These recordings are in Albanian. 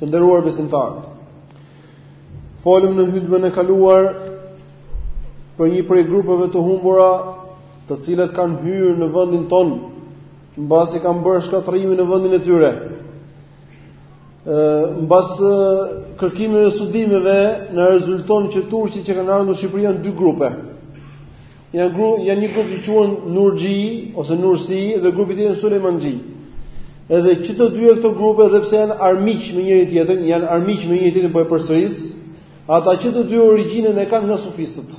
Të nderuar besimtarë, folëm në hutbën e kaluar për një prej grupeve të humbura, të cilët kanë hyrë në vendin tonë mbasi kanë bërë shkatërrimin në vendin e tyre. Ë mbas kërkimeve dhe studimeve na rezulton që turqit që kanë ardhur në Shqipëri janë dy grupe. Janë gru, janë një grup që quhen Nurxhi ose Nursi dhe grupi tjetër Sulejmanxhi. Edhe që të dyja këto grupe edhe pse janë armiq me njëri tjetrin, janë armiq me njëri tjetrin po e përsëris, ata që të dy origjinën e kanë nga sufistët.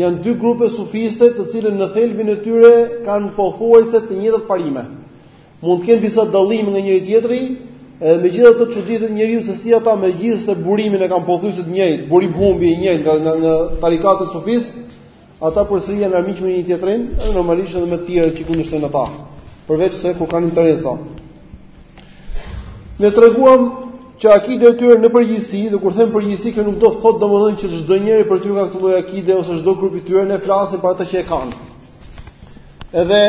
Janë dy grupe sufiste të cilët në thelbin e tyre kanë pothuajse të njëjtat parime. Mund të kenë disa dallime nga njëri tjetri, edhe megjithatë çuditet njeriu se si ata megjithëse burimin e kanë pothuajse të njëjtë, burimi i njëjtë nga nga, nga tarikatet sufiste, ata përsëri janë armiq me njëri tjetrin, edhe normalisht edhe me të tjerët që kundërshtojnë ata, përveç se kur kanë interesa. Ne treguam që akidja e tyre në përgjithësi dhe kur them përgjithësi kjo nuk do të thotë domosdoshmërisht që çdo njeri prej tyre ka këtë lloj akide ose çdo grup i tyre ne flasim për ata që e kanë. Edhe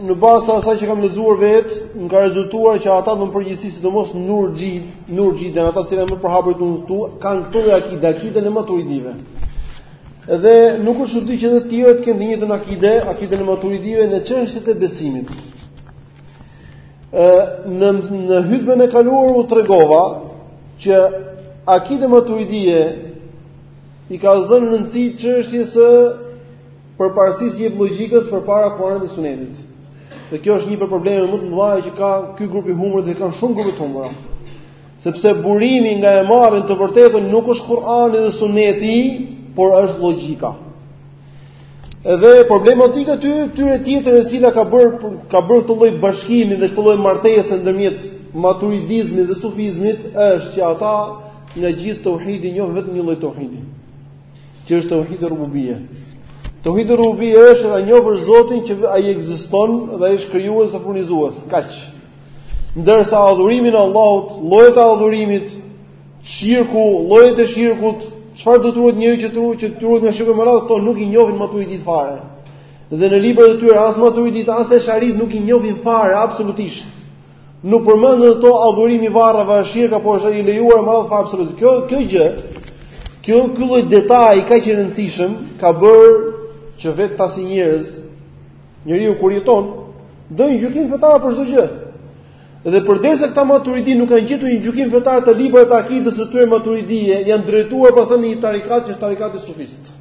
në bazë të asaj që kam lexuar vetë, më ka rezultuar që ata në përgjithësi sidomos Nurxhit, Nurxhit dhe ata që janë më të përhapur këtu këtu, kanë këtë akide, akiden e maturidive. Edhe nuk është çudi që dhe të tjerët të kenë të njëjtën akide, akiden e maturidive në çështjet e besimit. Ë në në hutbën e kaluar u tregova që akidja maturidie i ka dhënë rëndësi çështjes së Përparësisë, i jep logjikës përpara Kuranit dhe Sunetit. Dhe kjo është një prej problemeve më të mëdha që ka ky grup i humbur dhe kanë shumë grupe të humbura. Sepse burimi nga e marrin të vërtetën nuk është Kurani dhe Suneti, por është logjika. Edhe problematika ty, tyre tjetër e cila ka bër ka bër këtë lloj bashkimi dhe këtë lloj martese ndërmjet maturidizmit dhe sufizmit është që ata nga gjithë tauhidi njohin vetëm një lloj tauhidi. Që është tauhidi rububie. Tauhidi rububie është ta njohësh Zotin që ai ekziston dhe ai është krijues dhe furnizues. Kaq. Ndërsa adhurimin e Allahut, llojet e adhurimit, shirku, llojet e shirkut, çfarë do të ruhet njeriu që të ruhet që të ruhet nga shirku me radhë, këto nuk i njohin maturiditë fare. Dhe në librat e tyre as maturiditë as esharitë nuk i njohin fare absolutisht. Nuk përmenden ato adhurimi i varreve është shirk apo është i lejuar me radhë fare absolut. Kjo kjo gjë, kjo ky lloj detaji kaq i rëndësishëm ka bërë që vetë ata si njerëz, njeriu kur jeton, do një gjykim fetar për çdo gjë. Dhe përderisa këta maturidi nuk kanë gjetur një gjykim fetar te librat e akidës së tyre maturidie, janë drejtuar pastaj në një tarikat që është tarikati sufist.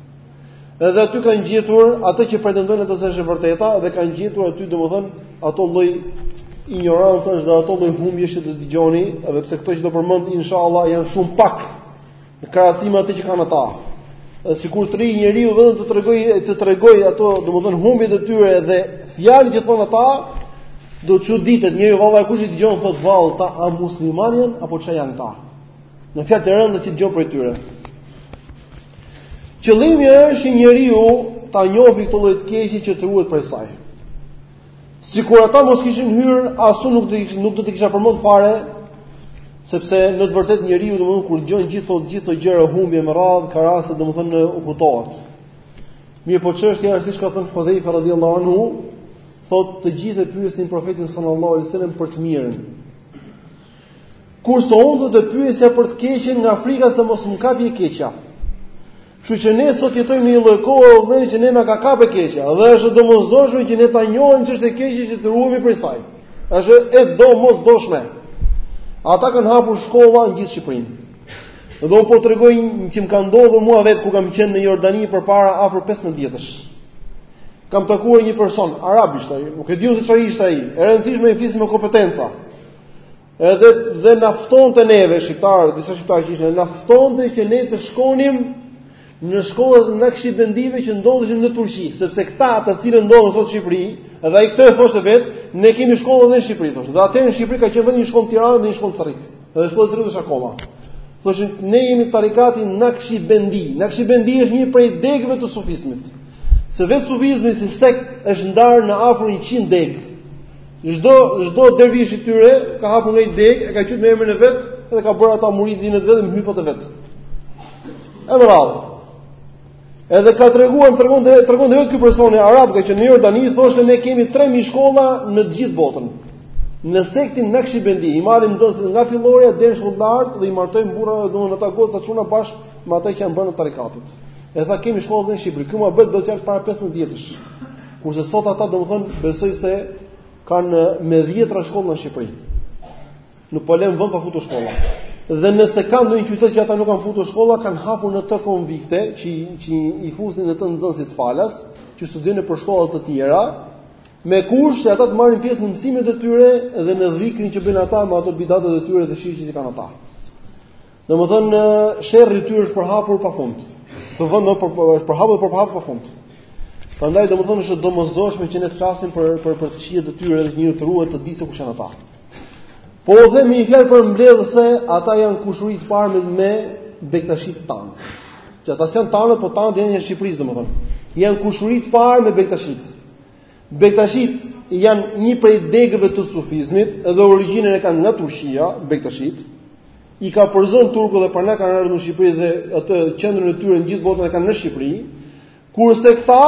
Edhe aty kanë gjetur atë që pretendojnë ata se është e vërteta dhe kanë gjetur aty domethënë ato lloj injorancash dhe ato lloj humbjesh që do dëgjoni, edhe pse këto që do përmend inshallah janë shumë pak në krahasim me atë që kanë ata. Dhe sikur të rri njeriu vetëm të tregojë të tregojë ato domethënë humbjet e tyre dhe fjalët që thonë ata do çuditet njeriu valla kush i dëgjon po vallë këta a musliman janë apo çfarë janë këta. Nga fjalët të rënda që dëgjon prej tyre. Qëllimi është që njeriu ta njohë këtë lloj të keqe që të ruhet prej saj. Sikur ata mos kishin hyrë, ashtu nuk do nuk do të kisha përmend fare sepse në të vërtetë njeriu domthon kur dëgjon gjithë ato gjithë ato gjëra humbje me radhë ka raste domthon ngatërrohet. Mirëpo çështja është siç ka thënë Hudhejfa radhiyallahu anhu, thotë të gjithë e pyesin profetin sallallahu alaihi wasallam për të mirën. Kurse unë e pyesja për të keqen nga frika se mos më kapi e keqja. Kështu që ne sot jetojmë në një lloj kohe o vëllai që ne na ka kapë e keqja dhe është domosdoshme që ne ta njohim ç'është e keqe që të ruhemi prej saj. Është e domosdoshme. Ata kanë hapur shkolla në gjithë Shqipërinë. Dhe unë po tregoj një që më ka ndodhë mua vetë kur kam qenë në Jordani përpara afër 15 vjetësh. Kam takuar një person, arab ishte, nuk e diu se çfarë ishte ai. E rëndësishme ai fliste me kompetenca. Edhe dhe na ftonte neve shqiptarët, disa shqiptarë që ishin, na ftonte që ne të shkonim në shkollat e Nakshibendive që ndodheshin në Turqi, sepse këta të cilët ndodhen sot në Shqipëri, edhe ai këtë thoshte vetë, ne kemi shkolla edhe në Shqipëri thoshte. Dhe atëherë në Shqipëri ka qenë vetëm një shkollë në Tiranë dhe një shkollë në Cërrik. Edhe shkolla e Cërrikut është akoma. Thoshin ne jemi tarikati Nakshibendi. Nakshibendi është një prej degëve të sufizmit. Se vetë sufizmi si sekt është ndarë në afër 100 degë. Çdo çdo dervish i tyre ka hapur nga një degë, e ka qytë me emrin e vet dhe ka bërë ata muridët e vet myhybat e vet. E bravo. Edhe ka treguar, tregon dhe tregon dhe ky personi arab që në Jordani thoshte ne kemi 3000 shkolla në të gjithë botën. Në sektin Nakshibendi i marrin nxënësit nga fillorja deri në shkollë të lartë dhe i martojnë burrat dhe domon ata goca çuna bashkë me ata që janë bërë në tarikatit. E tha kemi shkolla dhe në Shqipëri, këtu më bëhet bëhet fjalë para 15 vjetësh. Kurse sot ata domthon besoj se kanë me dhjetra shkolla në Shqipëri. Nuk po lënë vend pa futur shkolla. Dhe nëse ka ndonjë qytet që ata nuk kanë futur shkolla, kanë hapur në të konvikte që që i fusin në të nxënësit falas, që studiojnë nëpër shkolla të tjera, me kusht që ata të marrin pjesë në mësimet e tyre dhe në dhikrin që bëjnë ata me ato bidatet e tyre dhe shirqet që kanë ata. Domethënë sherri i tyre është përhapur pa fund. Të vënë në për, për, përhapur dhe përhapur pa fund. Prandaj domethënë është domosdoshme që ne të flasim për për për të këqijat e tyre dhe njeri të ruhet të dijë se kush janë ata. Po u them një fjalë përmbledhëse, ata janë kushuri të parë me me bektashit tanë. Që ata s'janë tanë, po tanë janë në Shqipëri domethënë. Janë kushuri të parë me bektashit. Bektashit janë një prej degëve të sufizmit dhe origjinën e kanë nga Turqia, bektashit. I ka përzënë turku dhe prandaj kanë ardhur në Shqipëri dhe atë qendrën e tyre në gjithë botën e kanë në Shqipëri. Kurse këta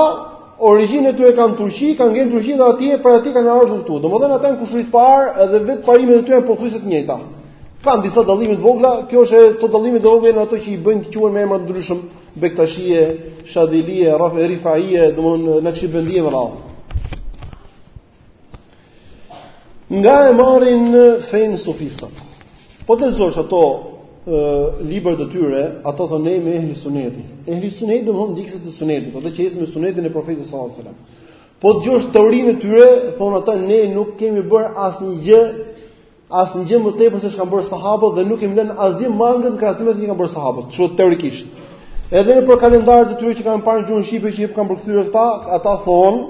origjinën e tyre kanë Turqi, kanë ngel Turqi dhe atje prej aty kanë ardhur këtu. Domethënë ata janë kushuri të parë edhe vetë parimet e tyre pothuajse të njëjta. Kanë disa dallime të vogla, kjo është edhe këto dallime të vogla janë ato që i bëjnë të quhen me emra të ndryshëm, Bektashie, Shadilie, Rifaie, domethënë Nakshibendie vëllai. Nga e marrin fenë sufistat. Po të lexosh ato libra të tyre, ato thonë ne jemi ehli suneti. Ehli suneti domethënë ndjekësit e sunetit, ato që ecën me sunetin e profetit sallallahu alajhi wasallam. Po të dëgjosh teorinë e tyre, thonë ata ne nuk kemi bërë asnjë gjë Asnjë gjë më tepër se çka kanë bërë sahabët dhe nuk kemi lënë asgjë mangët në krahasim me atë që kanë bërë sahabët. Kështu teorikisht. Edhe nëpër kalendarët e tyre që kam parë në gjuhën shqipe që kanë përkthyer këta, ata thonë,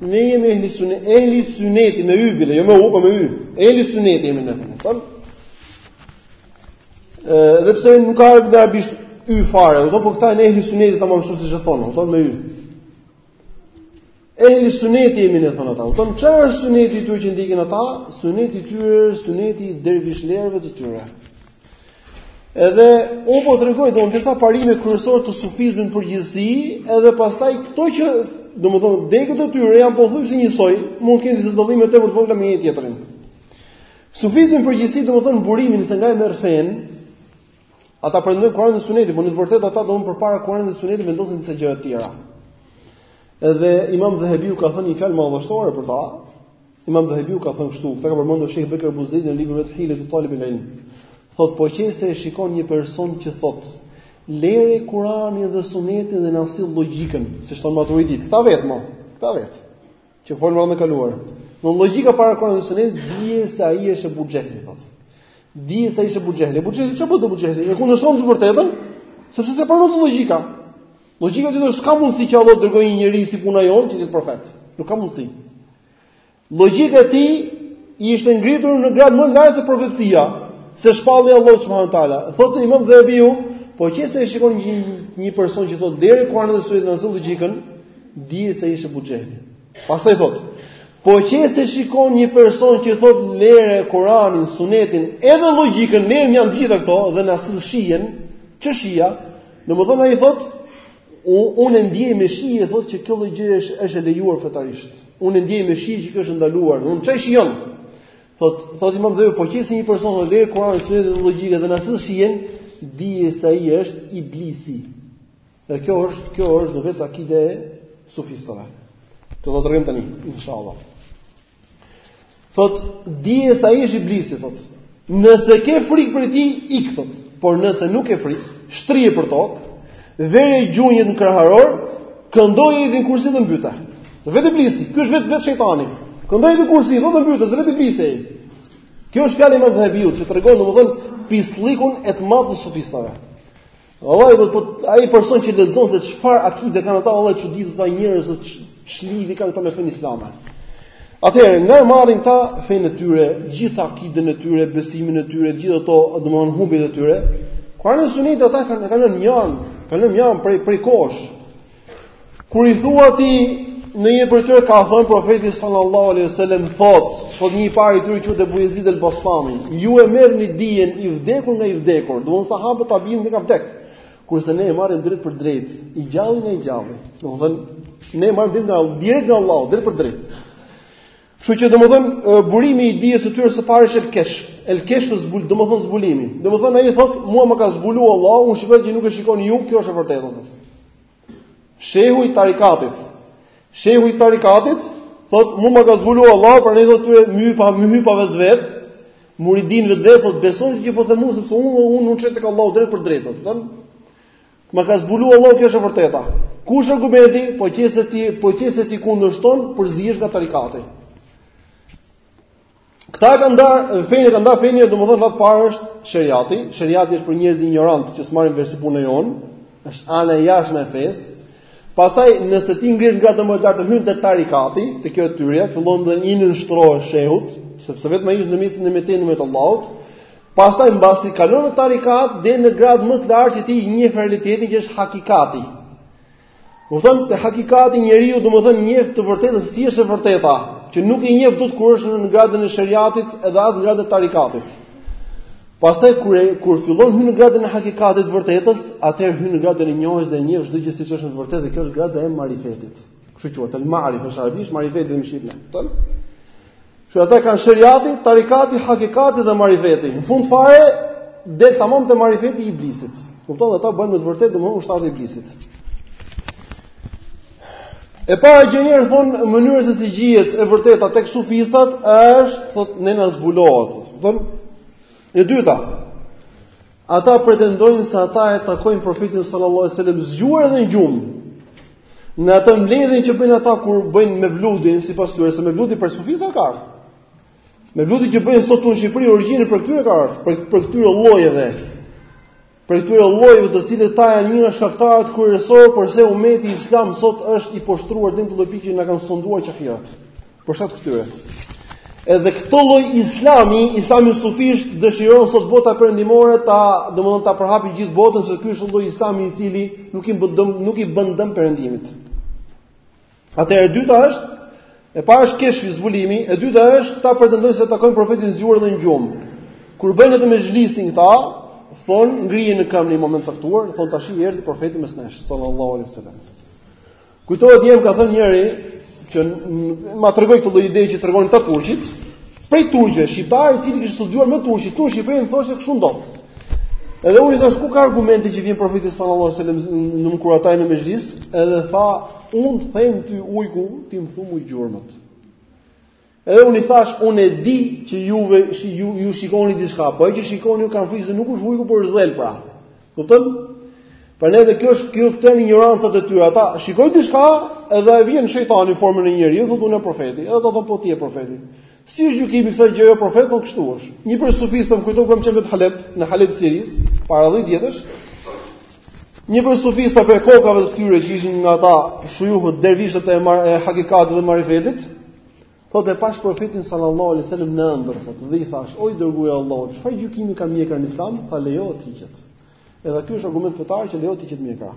ne jemi ehli synet, ehli syneti me y bile, jo me u, po me y. Ehli syneti jemi ne. Thonë. Edhe pse nuk ka në arabisht y fare, do po këta janë ehli syneti tamam ashtu siç e thonë, thonë me y. Ehli syneti jemi ne thonë ata. Domethënë çfarë është syneti i tyre që ndjekin ata? Syneti i tyre është syneti i dervishlerëve të tyre. Edhe u po tregoj do disa parime kryesore të sufizmit në përgjithësi, edhe pastaj këto që domethënë degët e tyre janë pothuajse njësoj, mund të kenë disa dallime tepër të vogla me njëri-tjetrin. Sufizmi në përgjithësi domethënë burimin se nga e merr fenë, Ata pretendojnë Kur'anin dhe Sunetin, por në të vërtetë ata domethënë përpara Kur'anit dhe Sunetit vendosin disa gjëra të tjera. Edhe Imam Dhehebiu ka thënë një fjalë madhështore për ta. Imam Dhehebiu ka thënë kështu, këtë ka përmendur Sheikh Bekr Ebu Zejdi në librin e tij Hiljetu Talib el-Ilm. Thotë po qe se e shikon një person që thotë lëre Kur'anin dhe Sunetin dhe na sill logjikën, siç thonë Maturiditë, këta vetëm, këta vetë. Që folëm herën e kaluar. Në logjika para Kur'anit dhe Sunetit dije se ai është Ebu Xhehli, thotë. Dije se ai është Ebu Xhehli. Ebu Xhehli çfarë bënte Ebu Xhehli? E kundërshtonte të vërtetën, sepse s'e pranonte logjika. Logjika e tij s'ka mundësi që Allahu të dërgojë një njerëz si puna jonë që të jetë profet. Nuk ka mundësi. Logjika e tij i ishte ngritur në gradë më lart se profecia, se shpallja e Allahut subhanahu wa taala. Thotë Imam Dhehebiu, po qe se e shikon një një person që thotë lëre Kur'anin dhe Sunetin na sill logjikën, Dije se ishte Ebu Xhehli. Pastaj thotë, po qe se shikon një person që thotë lere Kur'anin, Sunetin, edhe logjikën, lëre mënjanë gjitha këto dhe na sill shijen, ç'është shija, domethënë ai thotë unë ndjej me shije thotë që kjo gjë është është e lejuar fetarisht. Unë ndjej me shije që kjo është ndaluar. Unë që e shijoj. Thot, thot Imam Dhehebiu, po qe se një person thotë lere Kur'anin, Sunetin dhe logjikën dhe na sill shijen, dije se ai është iblisi. Dhe kjo është, kjo është dhe vetë akide e sufistëve. Do ta tregojmë tani, inshallah. Thot, dije se ai është iblisi, thot, nëse ke frikë prej tij, ik, thot, por nëse nuk ke frikë, shtrije për tokë, vëri gjunjët në kraharor, këndoji ajetin kursi dhe mbyte. Është vetë iblisi, kjo është vetë vetë shejtani. Këndoji ajetin kursi, dhe dhe mbyte, është vetë iblisi ai. Kjo është fjala e imam Dhehebiut, që tregon, domethënë, pisllikun e madh të sufistave. Vallai do po ai person që lexon se çfarë akide kanë ata, vallai çuditet, thotë ai, njerëz ç'lidhje kanë këta me fenë islame. Atëherë, nga e marrin këta fenë e tyre, gjithë akiden e tyre, besimin e tyre, gjithë ato, domthonë humbjet e tyre, Kuranin dhe Sunetin ata e kanë lënë mënjanë, kanë lënë mënjanë prej prej kohësh. Kur i thua ti ndonjë prej tyre ka thënë profeti sallallahu alaihi wasallam thot, thot një i parë i tyre quhet Ebu Jezid el-Bastami, ju e merrni dijen i vdekur nga i vdekur, domethënë sahabët, tabiinët kanë vdek. Kurse ne e marrim drejt për drejt, i gjalli nga i gjalli. Domethënë ne e marrim drejt nga direkt nga Allahu, drejt për drejt. Kështu që domethënë burimi i dijes së tyre së parë është el-keshf. El-keshf zbul, domethënë zbulimi. Domethënë ai thotë, mua ma ka zbuluar Allahu, unë shikoj që nuk e shikoni ju, kjo është e vërtetë. Shehu i tarikatit. Shehu i tarikatit thotë, mua ma ka zbuluar Allahu, prandaj thotë atyre, muhibave, muhibave vetë vet. Muridëve vetë vet thotë, besoni që po themu sepse unë unë ngjitem tek Allahu drejt për drejt. Domethënë Ma ka zbuluar Allahu kjo është e vërteta. Kush është argumenti? Po qe se ti, po qe se ti kundërshton, përzihesh nga tarikati. Këta e kanë ndarë fenë, e kanë ndarë fenë, domethënë gradë e parë është sheriati. Sheriati është për njerëzit injorantë që s'marrin vesh si puna jonë, është ana e jashtme e fesë. Pastaj nëse ti ngrihesh nga grada, atëherë hyn te tarikati, te kjo e tyrja, fillon dhe i nënshtrohesh shehut, sepse vetëm ai është ndërmjetësi mes teje dhe Allahut. Pastaj mbasi kalon në tarikat del në gradë më të lartë që ti e njeh realitetin që është hakikati. Domethënë te hakikati njeriu domethënë njeh të vërtetën si është e vërteta, që nuk e njeh dot kur është në gradën e sheriatit edhe as në gradën e tarikatit. Pastaj kur e, kur fillon hyn në gradën e hakikatit të vërtetës, atëherë hyn në gradën e njohjes dhe njeh çdo gjë siç është në të vërtetë dhe kjo është grada e marifetit. Kështu quhet el ma'rifa në arabisht, marifeti në shqip. Kupton? Që ata kanë shariati, tarikati, hakikati dhe marifeti. Në fund fare del tamam te marifeti i iblisit. Kupton? Ata bëjnë me të vërtetë domosdoshmë ushtarët e iblisit. E para edhe njëherë thonë mënyra se si gjehet e vërteta tek sufistat është thotë neve na zbulohet. Kupton e dyta. Ata pretendojnë se ata e takojnë profetin sallallahu alajhi wasallam zgjuar edhe në gjumë. Në atë mbledhjen që bëjnë ata kur bëjnë mevludin, sipas tyre, se mevludi prej sufistave ka ardhur. Mevludi që bëjnë sot në Shqipëri origjinën prej këtyre ka ardhur, prej prej këtyre llojeve. Prej këtyre llojeve të cilët ata janë një nga shkaktarët kryesor përse umeti islam sot është i poshtruar deri në atë lloj pikë që na kanë sunduar qafirat. Për shkak të këtyre. Edhe këtë lloj Islami, Islami sufist dëshiron sot bota perëndimore ta, domethënë ta përhapi në gjithë botën se ky është një lloj Islami i cili nuk i bën dëm, nuk i bën dëm perëndimit. Atëherë e dyta është e para është keshfi zbulimi, e dyta është ata pretendojnë se takojnë profetin zgjuar dhe në gjumë. Kur bëjnë atë mexhlisin këta, thon ngrihen në këmbë në një moment të caktuar, thon tashi erdhi profeti mes nesh sallallahu alaihi wasallam. Kujtohet më ka thënë njëri që ma tregoi këtë lloj ide që tregojnë ata turqit, prej turqve, shqiptar i cili kishte studiuar me turqit, këtu në Shqipëri më thoshte kështu ndodh. Edhe unë i thash ku ka argumente që vjen profeti sallallahu alajhi wasallam kur ata janë në mexhlis, edhe tha unë të them ty ujku, ti më thua ku janë gjurmët. Edhe unë i thashë, unë e di që juve ju, ju shikoni diçka, po ajo që shikoni ju kam frikë se nuk është ujku, por është dhelpra. Kupton? Prandaj edhe kjo është kjo këto janë injorancat e tyre. Ata shikojnë diçka, edhe i vjen shejtani në formën e njeriu, thotë unë profeti. Edhe ata thonë po ti je profeti. Si është gjykimi kësaj gjëje o profet, po kështu është. Një prej sufistëve kujtoj kam qenë në Halep, në Halep të Sirisë, para 10 vjetësh. Një prej sufistëve prej kokave të tyre që ishin nga ata, shujuhët dervishët e, mar, e hakikatit dhe marifetit, Thotë e pash profetin sallallahu alaihi wasallam në ëndër, thotë dhe i thash, o i dërguar i Allahut, çfarë gjykimi ka mjekra në Islam? Tha lejohet të hiqet. Edhe ky është argument fetar që lejohet të hiqet mjekra.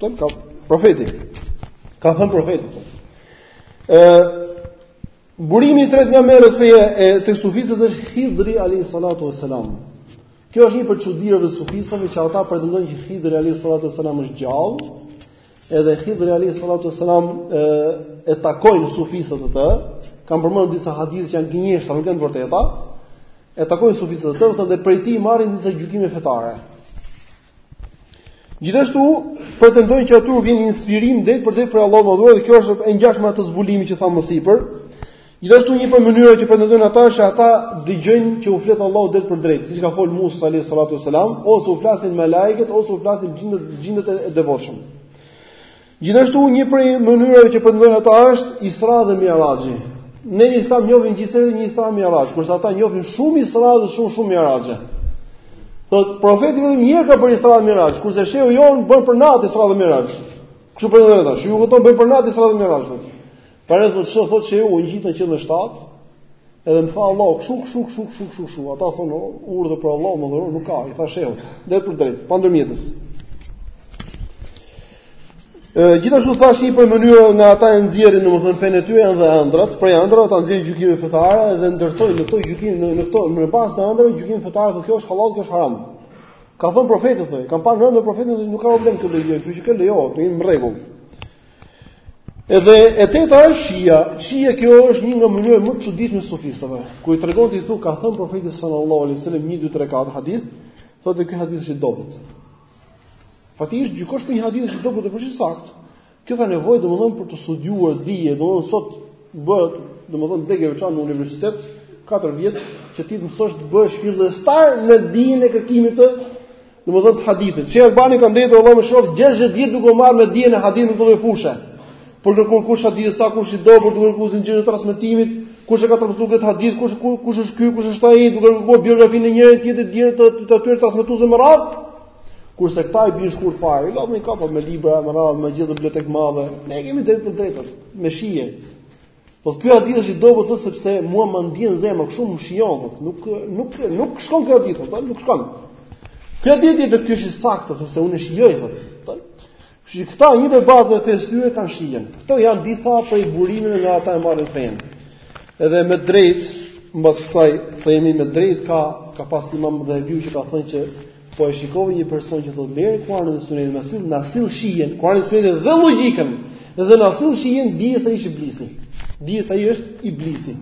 Thonë ka profeti. Ka thënë profeti thotë. Ë burimi i tretë nga merret tek sufistët është Hidri alayhi salatu wasalam. Kjo është një prej çudirave të sufistëve që ata pretendojnë që Hidri alayhi salatu wasalam është gjallë Edhe Hidri alayhi salatu wasalam e, e takojnë sufistët atë, kanë përmendur disa hadithe që janë gënjeshtra, nuk janë të vërteta. E takojnë sufistët atë dhe prej tij marrin disa gjykime fetare. Gjithashtu pretendojnë që atyre u vjen inspirim drejtpërdrejt prej Allahut të Madhëruar dhe kjo është e ngjashme me atë zbulimin që thamë më sipër, Gjithashtu një prej mënyrave që pretendojnë ata është ata dëgjojnë që u flet Allahu drejt për drejt, siç ka fol Musa alayhi salatu wasalam, ose u flasin melaiket ose u flasin xhindet xhindet e devotshëm. Gjithashtu një prej mënyrave që pretendojnë ata është Isra dhe Mi'raji. Ne në islam njohim gjithsej një Isra Mi'raj, kurse ata njohin shumë Isra dhe shumë shumë Mi'raj. Po profeti vetëm një herë ka bërë Isra dhe Mi'raj, kurse shehu jon bën për natë Isra dhe Mi'raj. Kështu pretendojnë ata, shehu jon bën për natë Isra dhe Mi'raj. Para do të thotë se u ngjit në qiellin e 7, edhe më tha Allahu kshu kshu kshu kshu kshu kshu. Ata thonë urdhë për Allahu më dhuroj, nuk ka, i tha shehu. Drejt për drejt, pa ndërmjetës. Ë gjithashtu thashë një prej mënyrave nga ata e nxjerrin domethënë fenë e tyre janë dhe ëndrat, prej ëndrrave ata nxjerrin gjykimin fetar dhe ndërtojnë në këto gjykime në në këto në bazë të ëndrrave gjykimin fetar thonë kjo është halal, kjo është haram. Ka thënë profeti thonë, kam parë në ëndërr profetin dhe nuk ka problem këtë gjë, kështu që kjo lejohet, jemi në rregull. Edhe e teta është shija, shija kjo është një nga mënyrat më të çuditshme të sufistëve. Kur i tregon ti thu ka thënë profeti sallallahu alaihi wasallam 1 2 3 4 hadith, thotë ky hadith është i dobët. Faktikisht të gjykosh për një hadith është i dobët apo është i sakt. Kjo ka nevojë domethënë për të studiuar dije, domethënë sot bëhet domethënë degë e veçan në universitet 4 vjet që ti të mësosh të bëhesh fillestar në dijen e kërkimit të Domethënë të hadithit. Sheikh Albani ka ndenjur Allahu e mëshiroftë 60 vjet duke u marrë me dijen e hadithit në fushe. Po kërkon kush hadith i saktë kush i dobët duke kërkuar zinxhirin e transmetimit, kush e ka transmetuar këtë hadith, kush kush është ky, kush është ai, duke kërkuar biografinë e njëri tjetrit dijen të të atyre transmetuesve me radh. Kurse këta i bin shkurt fare, lodhin kokat me libra, me radhë, me gjithë bibliotekë madhe. Ne kemi drejt për drejtën, me shije. Po ky hadith është i dobët thotë sepse mua më ndjen zemra kështu më shijon, nuk nuk nuk shkon ky hadith, thotë, nuk shkon. Ky hadith tjetër është i saktë sepse unë e shijoj thotë. Kështu që këta një prej bazave të fesë së tyre kanë shijen. Këto janë disa prej burimeve nga ata e marrin fen. Edhe me drejt mbas kësaj themi me drejt ka ka pas imam Dhehebiu që ka thënë që Po e shikove një person që thotë merr Kur'anin dhe Sunetin, na sill, na sill shijen, Kur'anin Sunetin dhe logjikën. Dhe na sill shijen dije se ai është iblisi. Dije se ai është iblisi.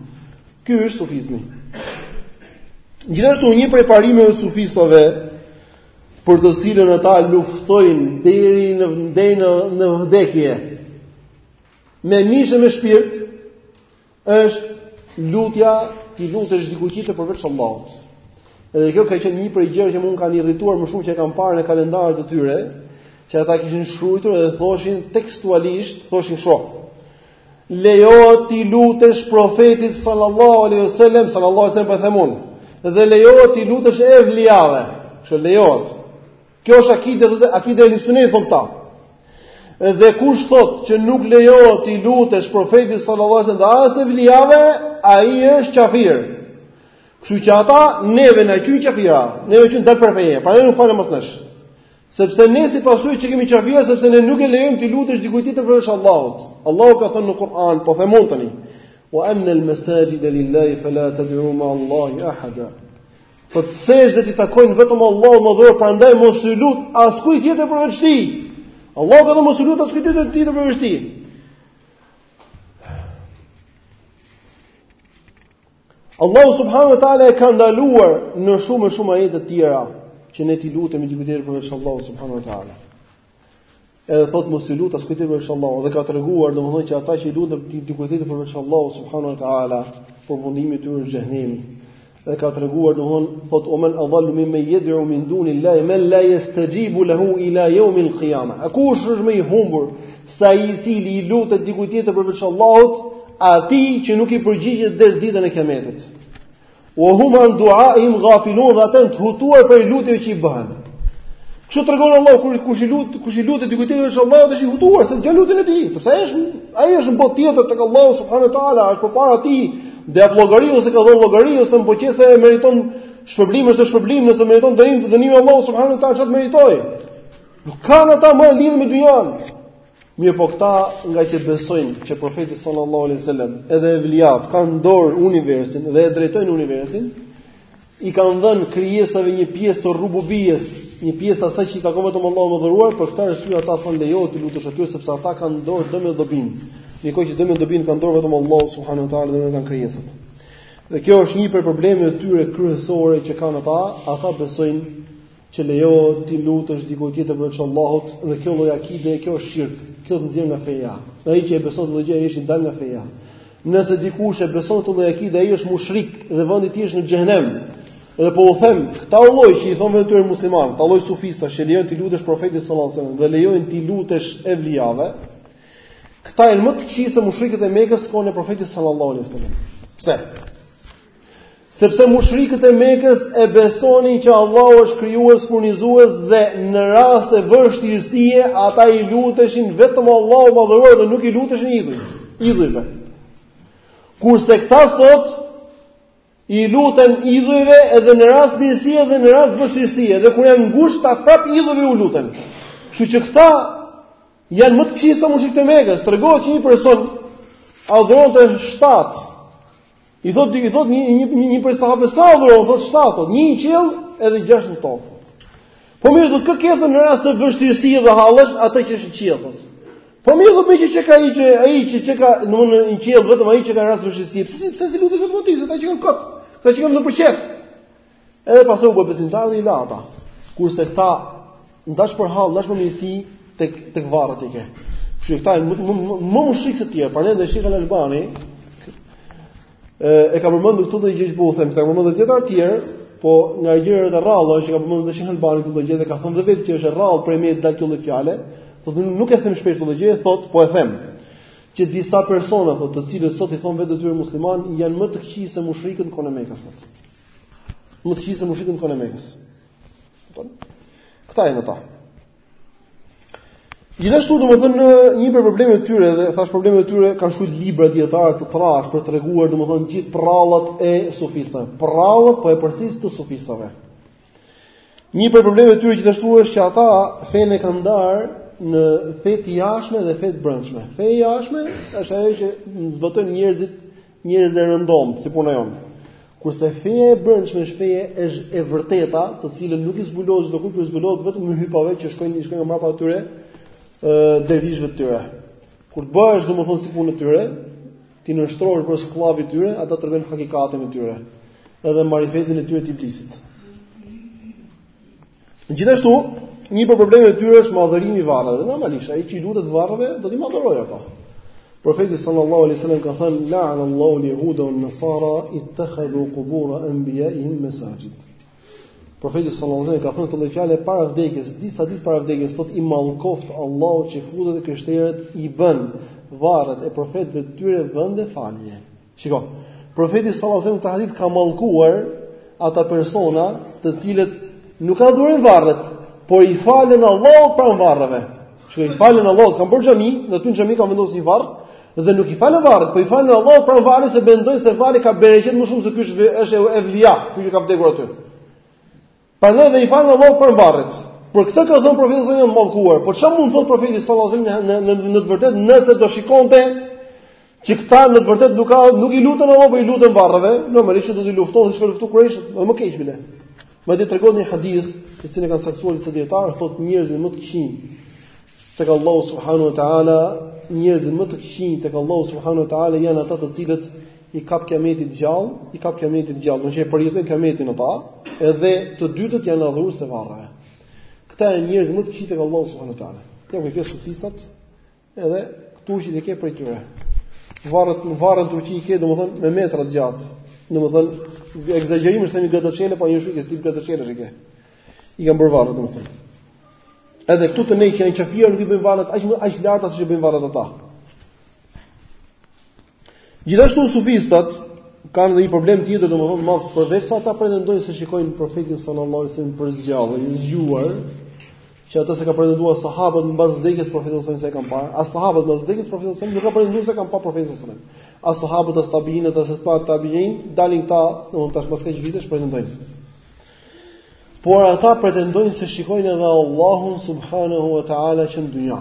Ky është sufizmi. Gjithashtu një prej parimeve të sufistëve për të cilën ata luftojnë deri në deri në në vdekje me mish e me shpirt Është lutja t'i lutesh dikujt tjetër përveç Allahut. Edhe kjo ka qenë një prej gjërave që mu më kanë irrituar më shumë që e kam parë në kalendarët e tyre, që ata kishin shkruar dhe thoshin tekstualisht, thoshin kështu. Lejohet t'i lutesh profetit sallallahu alaihi wasallam, sallallahu alaihi wasallam po themun, dhe lejohet t'i lutesh evliave. Kështu lejohet. Kjo është akide dhe akide e ehli sunetit thon ata. Dhe kush thot që nuk lejohet t'i lutesh profetit sallallahu alajhi wasallam dhe as evlijave, ai është kafir. Kështu që ata neve na qyn kafira, neve qyn dal për feje, pra ne nuk falen mas nesh. Sepse ne si pasojë që jemi kafira sepse ne nuk e lejojmë t'i lutesh dikujt tjetër përveç Allahut. Allahu ka thënë në Kur'an, po them unë tani. Wa anna al-masajida lillahi fala tad'u ma Allahi ahada. Po të sejdë i takojnë vetëm Allahut madhëruar, prandaj mos i lut askujt tjetër përveç tij. Allahu ka thënë mos i lut askujt tjetër tjetër përveç tij. Allahu subhanahu wa taala e ka ndaluar në shumë e shumë ajete të tjera që ne t'i lutemi dikujt tjetër përveç Allahut subhanahu wa taala. Edhe thot mos i lut askujt përveç Allahut, dhe ka treguar domethënë që ata që i luten dikujt tjetër përveç Allahut subhanahu wa taala, përfundimi i tyre është xhehenemi. Dhe ka treguar domethënë thot wa man adallu mimman yad'u min duni llahi man la yastajibu lahu ila yawm al-qiyama. A kush është më i humbur se ai i cili i lutet dikujt tjetër përveç Allahut, atij që nuk i përgjigjet deri ditën e kiametit. Wa hum an duaihim gafilun dhe ata janë të hutuar prej lutjeve që i bëhen. Kështu tregon Allah kur kush i lut, kush i lutet dikujt tjetër veç Allahut është i hutuar, s'e dëgjon lutjen e tij, sepse ai është ai është në botë tjetër tek Allahu subhanahu wa taala, është përpara tij, dhe jep llogari ose ka dhënë llogari ose në qoftë se e meriton shpërblim në shpërblim nëse meriton dënim të dënimi Allahu subhanahu wa taala ça të meritojë. Nuk kanë ata më lidhje me dynjan. Mirëpo këta ngaqë besojnë që profeti sallallahu alaihi wasallam edhe evliat kanë në dorë universin dhe e drejtojnë universin, i kanë dhënë krijesave një pjesë të rububies, një pjesë të asaj që i takon vetëm Allahut madhëruar, për këtë arsye ata thonë lejohet t'u lutesh atyre sepse ata kanë në dorë dëmin e dobinë. Në një kohë që dëmin e dobinë e ka në dorë vetëm Allahu subhanahu wa taala dhe nuk e kanë krijesat. Dhe kjo është një prej problemeve të tyre kryesore që kanë ata, ata besojnë që lejohet t'i lutesh dikujt tjetër përveç Allahut dhe kjo lloj akide kjo është shirk, kjo të nxjerr nga feja. Dhe ai që e beson këtë gjë është i dalë nga feja. Nëse dikush e beson këtë lloj akide, ai është mushrik dhe vendi i tij është në xhenem. Dhe po u them, këta lloj që i thonë vetes së tyre musliman, kta lloj sufista që lejojnë t'i lutesh profetit sallallahu alajhi wasallam dhe lejojnë t'i lutesh evlijave, këta janë më të këqij se mushrikët e Mekës kohën e profetit sallallahu alajhi wasallam. Pse? Sepse mushrikët e Mekës e besonin që Allahu është krijues, furnizues dhe në rast vështirësie ata i luteshin vetëm Allahut madhëruar dhe nuk i luteshin idhujve. Kurse këta sot i luten idhujve edhe në rast mirësie dhe në rast vështirësie dhe kur janë ngushtë ata prap idhujve u luten. Kështu që këta janë më të këqij se mushrikët e Mekës. Tregohet që një person adhuronte shtatë I thot i thot një një një, një prej sahabëve sa adhuron, thot 7, thot një në qiell edhe 6 në tokë. Po mirë, thot kë kthehesh në rast të vështirësie dhe hallesh atë që është në qiell, thot. Po mirë, thot meqë ka ai që ai që që ka në në në qiell vetëm ai që ka rast vështirësi. Pse pse s'i lutesh vetëm atij, këta i ke kot, këta i ke për qef. Edhe pastaj u bë besimtar dhe i la ata. Kurse këta ndash për hall, ndash për mirësi tek tek varret i ke. Kështu këta më më më mushrik se të tjerët, prandaj dhe Sheikh Al-Albani e, e ka përmendur këtë gjë që po u them, ka përmendur edhe të tjerë, po nga gjërat e rralla që ka përmendur dhe Sheikh Al-Albani këtë gjë dhe ka thënë vetë që është e rrallë për me dal këtë fjalë, thotë nuk e them shpesh këtë gjë, thotë po e them që disa persona thotë të cilët sot i thon vetes tyre musliman janë më të këqij se mushrikët e Mekës. Më të këqij se mushrikët e Mekës. Këta janë ata. Gjithashtu domethënë një prej problemeve të tyre dhe thash probleme të tyre kanë shumë libra dijetarët të trashë për të treguar domethënë gjithë prallat e sufistëve. Prallat po e përsëris të sufistëve. Një prej problemeve të tyre gjithashtu është që ata fenë e kanë ndar në fe të jashtme dhe fe të brendshme. Fe e jashtme është ajo që zbatojnë njerëzit Njerëzit e rëndomtë si puna jonë. Kurse feja e brendshme është feja e e vërtetë, të cilën nuk i zbulohet çdo kujt, por zbulohet vetëm mëhybave që shkojnë i shkojnë nga mbrapa atyre ë dervishëve të tyre. Kur të bëhesh domethënë si puna e tyre, t'i nënshtrohesh për skllav i tyre, ata tregojnë hakikatin e tyre, edhe marifetin e tyre të iblisit. Gjithashtu, një prej problemeve të tyre është madhërimi i varreve. Normalisht, ai që i lutet varreve do t'i madhërojë ato. Profeti sallallahu alaihi wasallam ka thënë: "La'an Allahu al-yahuda wa an-nasara ittakhadhu qubura anbiya'ihim masajid." Profeti sallallahu alaihi wasallam ka thënë këtë fjalë para vdekjes, disa ditë para vdekjes, thotë: "I mallkoft Allahu çifutët e krishterët i bënë varret e profetëve të tyre vende falje." Shiko, profeti sallallahu alajhi wasallam këtë hadith ka mallkuar ata persona të cilët nuk adhurojnë varret, por i falen Allahut pranë varreve. Shiko, i falen Allahut, kanë bërë xhami, në atë xhami kanë vendosur një varr dhe nuk i falen varrit, por i falen Allahut pranë varrit se mendojnë se varri ka bereqet më shumë se ky është është evlia, ky që ka vdekur aty. Prandaj dhe i falen Allahut pranë varrit. Për këtë ka thënë profeti sallallahu alajhi wasallam janë mallkuar. Po çfarë mund të thotë profeti sallallahu alajhi wasallam në në në të vërtetë nëse do shikonte që këta në të vërtetë nuk ka nuk i luten Allahut, po i luten varreve, normalisht do t'i luftonte siç ka luftu kurajsh, më më keq bile. Madje tregon një hadith, të cilin kanë saktuar disa dijetarë, thotë njerëzit më të këqij tek Allahu subhanahu wa taala, njerëzit më të këqij tek Allahu subhanahu wa taala janë ata të cilët i kap kiametit gjallë, i kap kiametit gjallë, do të thotë përjetojnë kiametin ata, edhe të dytët janë adhurues të varreve. Këta janë njerëz më të këqij tek Allahu subhanahu wa taala. Kjo që kjo sufistat, edhe këtu që i ke prej tyre. Varret në varre në Turqi ke, domethënë me metra të gjatë. Domethënë ekzagjerim është thënë gataçele, po një shikë tip gataçele që ke. I kanë bërë varre domethënë. Edhe këtu te ne që janë qafirë, nuk i bëjnë varret aq më aq larta siç i bëjnë varret ata. Gjithashtu sufistat kanë edhe një problem tjetër domethënë madh përveç se ata pretendojnë se shikojnë profetin sallallahu alajhi wasallam për së gjalli, i zgjuar, që ata s'e kanë pretenduar sahabët mbas vdekjes së profetit sallallahu alajhi wasallam se kanë parë, as sahabët mbas vdekjes së profetit sallallahu alajhi wasallam nuk kanë pretenduar se kanë parë profetin sallallahu alajhi wasallam. As sahabët as tabiinët as etba tabiin dalin këta, domethënë tash pas kaq vitesh pretendojnë. Por ata pretendojnë se shikojnë edhe Allahun subhanahu wa taala që në dynja.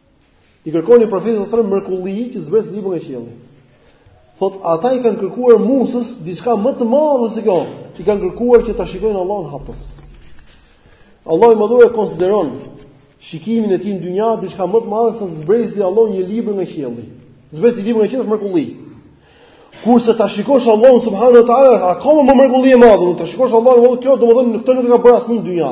I kërkojnë profetit sallallahu alajhi wasallam mrekulli që të zbresë libër nga qielli. Thotë ata i kanë kërkuar Musës diçka më të madhe se kjo. I kanë kërkuar që ta shikojnë Allahun haptas. Allahu i Madhëruar e konsideron shikimin e tij në dynja diçka më të madhe se të zbresë Allahu një libër nga qielli. Të zbresë libër nga qielli është mrekulli. Kurse ta shikosh Allahun subhanahu wa taala, akoma më mrekulli e madhe, ta shikosh Allahun, kjo domethënë në këtë nuk e ka bërë asnjë në dynja.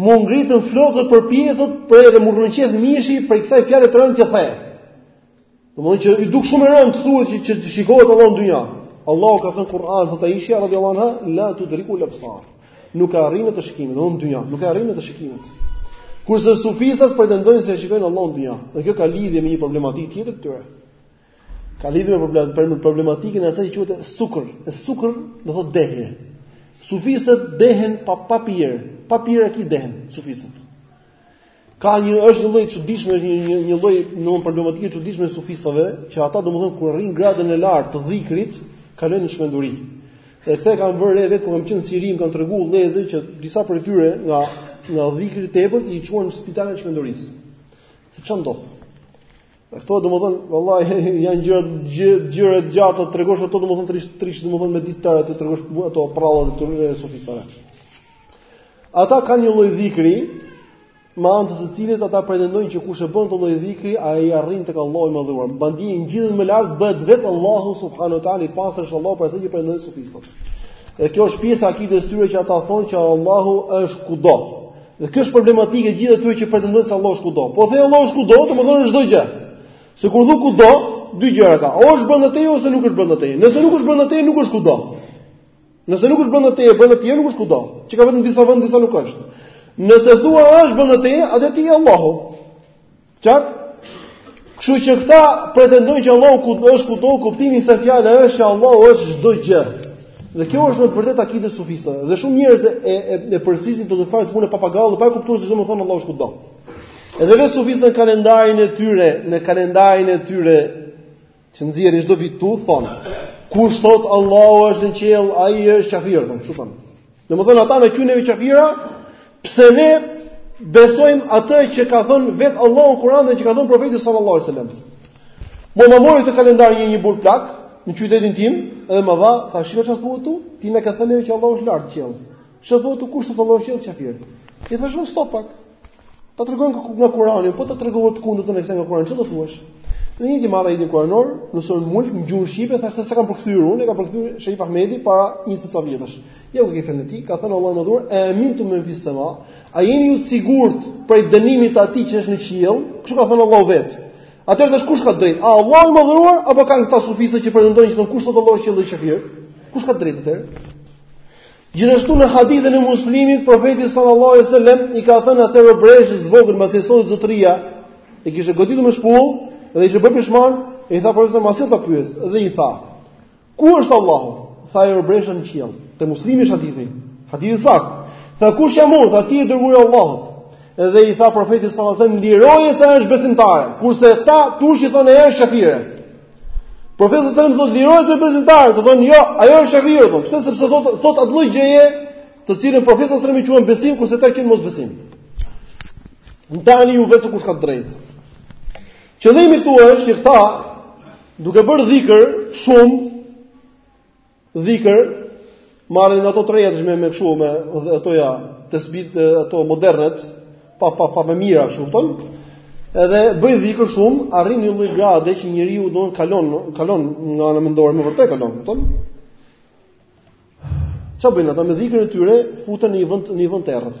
M'u ngritën flokët përpjetë, pra edhe m'u rrëqeth mishi, prej kësaj fjale të rëndë që the. Domethënë që iu duk shumë e rëndë të thuhet që, që, që shikohet Allahu në dynja. Allahu ka thënë në Kur'an, thotë Aishja, radijallahu anha, la tudrikuhul ebsar. Nuk e arrijnë atë shikimet, në dynja, nuk e arrijnë atë shikimet. Kurse sufistat pretendojnë se e shikojnë Allahun në dynja. Dhe kjo ka lidhje me një problematikë tjetër të tyre. Ka lidhje me problematikën e asaj që quhet sukr, e sukr do thotë dehje. Sufistët dehen pa pa pirë, pa pirë raki dehen sufistët. Ka një është një lloj e çuditshme, një një një lloj problematike e çuditshme e sufistëve, që ata domethënë kur arrijnë gradën e lartë të dhikrit, kalojnë në çmenduri. Se këtë e kam vënë re vetë kur kam qenë në Siri, më kanë treguar vëllezër që disa prej tyre nga nga dhikri i tepërt i çuan në spitalin e çmendurisë. Se çan do. E këto domethënë, vallahi janë gjëra gjëra gjëra të gjata, tregosh ato domethënë të rrish të rrish domethënë me ditë të tregosh ato prallat e tyre e sufistave. Ata kanë një lloj dhikri, me anë të së cilës ata pretendojnë që kush e bën këtë lloj dhikri, ai arrin tek Allahu i Madhëruar. Mandej ngjitet më lart bëhet vetë Allahu subhanahu wa taala i pastër është Allahu prej asaj që pretendojnë sufistët. Dhe kjo është pjesa e akides së tyre që ata thonë që Allahu është kudo. Dhe kjo është problematikë e gjithë atyre që pretendojnë se Allahu është kudo. Po the Allahu është kudo, domethënë është çdo gjë. Se kur thua kudo, dy gjëra ka. O është brenda teje ose nuk është brenda teje. Nëse nuk është brenda teje, nuk është kudo. Nëse nuk është brenda teje, brenda teje nuk është kudo. Qenka vetëm disa vende, disa nuk është. Nëse thua është brenda teje, atëherë ti je Allahu. Qartë? Kështu që këta pretendojnë që Allahu është kudo, kuptimi i kësaj fjale është që Allahu është çdo gjë. Dhe kjo është në të vërtetë akide sufiste. Dhe shumë njerëz e e, e përsisin këtë farë si punë papagalli, pa e kuptuar se ç'do me thënë Allahu është kudo. Edhe vetë sufistët në kalendarin e tyre, në kalendarin e tyre Që nxjerrin çdo vit tu thon, kush thot Allahu është në qiell, ai është kafir, thon, kështu thon. Domethënë ata na quajnë neve kafira, pse ne besojmë atë që ka thënë vet Allahu në Kur'an dhe që ka thënë profeti sallallahu alajhi wasallam. Mu ma mori këtë kalendar një një burr plak në qytetin tim dhe ma dha, tha shiko çfarë thuhet këtu, ti na ke thënë që Allahu është lart qiell. Çfarë thuhet këtu kush thot Allahu është qiell kafir? I thashun stop pak. Ta tregoj nga Kurani, po ta tregova të kundërtën e kësaj nga Kurani, çfarë do thuash? Në një e di marr ajetin kuranor, në suren Mulk, në gjuhën shqipe, thashë s'e kam përkthyer unë, e ka përkthyer Sherif Ahmedi para 20 sa vjetësh. Ja ku e ke ti, ka thënë Allahu i madhëruar, e emintum men fis-sema, a jeni ju të sigurt prej dënimit të atij që është në qiell? Kështu ka thënë Allahu vet. Atëherë tash kush ka drejt? A Allahu i madhëruar apo kanë këta sufistë që pretendojnë që kush thot Allahu në qiell është qafir? Kush ka drejt atëherë? Gjithashtu në hadithin e Muslimit, profeti sallallahu alaihi wasallam i ka thënë asaj robreshës së vogël mbasi zotëria, e kishte goditur me shpull dhe ishte bërë pishman, i tha profeti sille ta pyes dhe i tha: "Ku është Allahu?" Tha ajo robresha në qiell. Te Muslimi është hadithi. Hadithi sakt. Tha kush jam unë? Tha ti je i dërguari i Allahut. Edhe i tha profeti sallallahu alaihi wasallam: "Liroje se është besimtare." Kurse këta turqit thonë ajo është kafire. Profeti sallallahu alajhi wasallam thotë liroje se besimtare, këta thonë jo, ajo është qafire, po pse sepse thotë thotë atë lloj gjëje, të cilën profeti sallallahu alajhi wasallam e quan besim kurse këta e quajnë mosbesim. Ndani ju vetë se kush ka të drejt. Qëllimi këtu është që këta duke bërë dhikër shumë Dhikër, marrë nga ato të reja me me kshu me ato ja, tespit ato modernet, pa pa pa me mijëra, e kupton? Edhe bën dhikr shumë, arrin një lloj grade që njeriu don kalon, kalon nga ana mendore me vërtet kalon, e kupton? Ça bëjnë ata me dhikrin e tyre, futen në një vend në një vend të errët.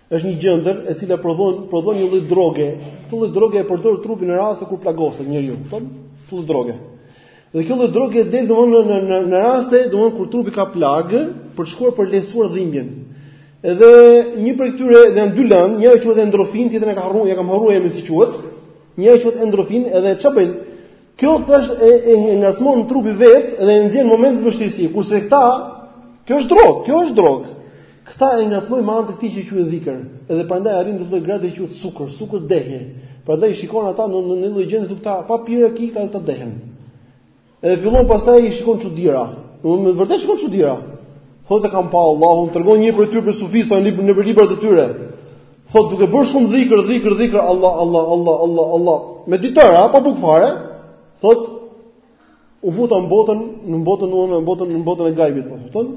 Është një gjendër e cila prodhon prodhon një lloj droge. Këtë lloj droge e përdor trupi në raste kur plagoset njeriu, kupton? Këtë lloj droge. Dhe kjo lloj droge del domthonë në në në raste domthonë kur trupi ka plagë për të shkuar për të lehtësuar dhimbjen. Edhe një prej këtyre janë dy lëndë, njëra quhet endrofin, tjetra e kam harruar, ia kam harruar emrin si quhet. Njëra quhet endrofin, edhe çfarë bëjnë? Kjo thashë e, e ngacmon trupi vet dhe e nxjerr në momente vështirësie, kurse këta kjo është drog, kjo është drog. Këta e ngacmojnë me anë të këtij që quhet dhikër, edhe prandaj arrijnë atë lloj gradë që quhet sukr, sukr dehje. Prandaj shikon ata në në lloj gjendje këta pa pirë hiç ata dehen. Edhe fillon pastaj i shikon çudira. Domethënë vërtet shikon çudira. Thotë kam pa Allahun, tregon një prej tyre prej sufistëve në libr, në librat e tyre. Thot duke bërë shumë dhikr, dhikr, dhikr, Allah, Allah, Allah, Allah, Allah, me ditëra, pa bukë fare, thot, u futa në botën, në botën, në botën, në botën e gajbit, thot, thot,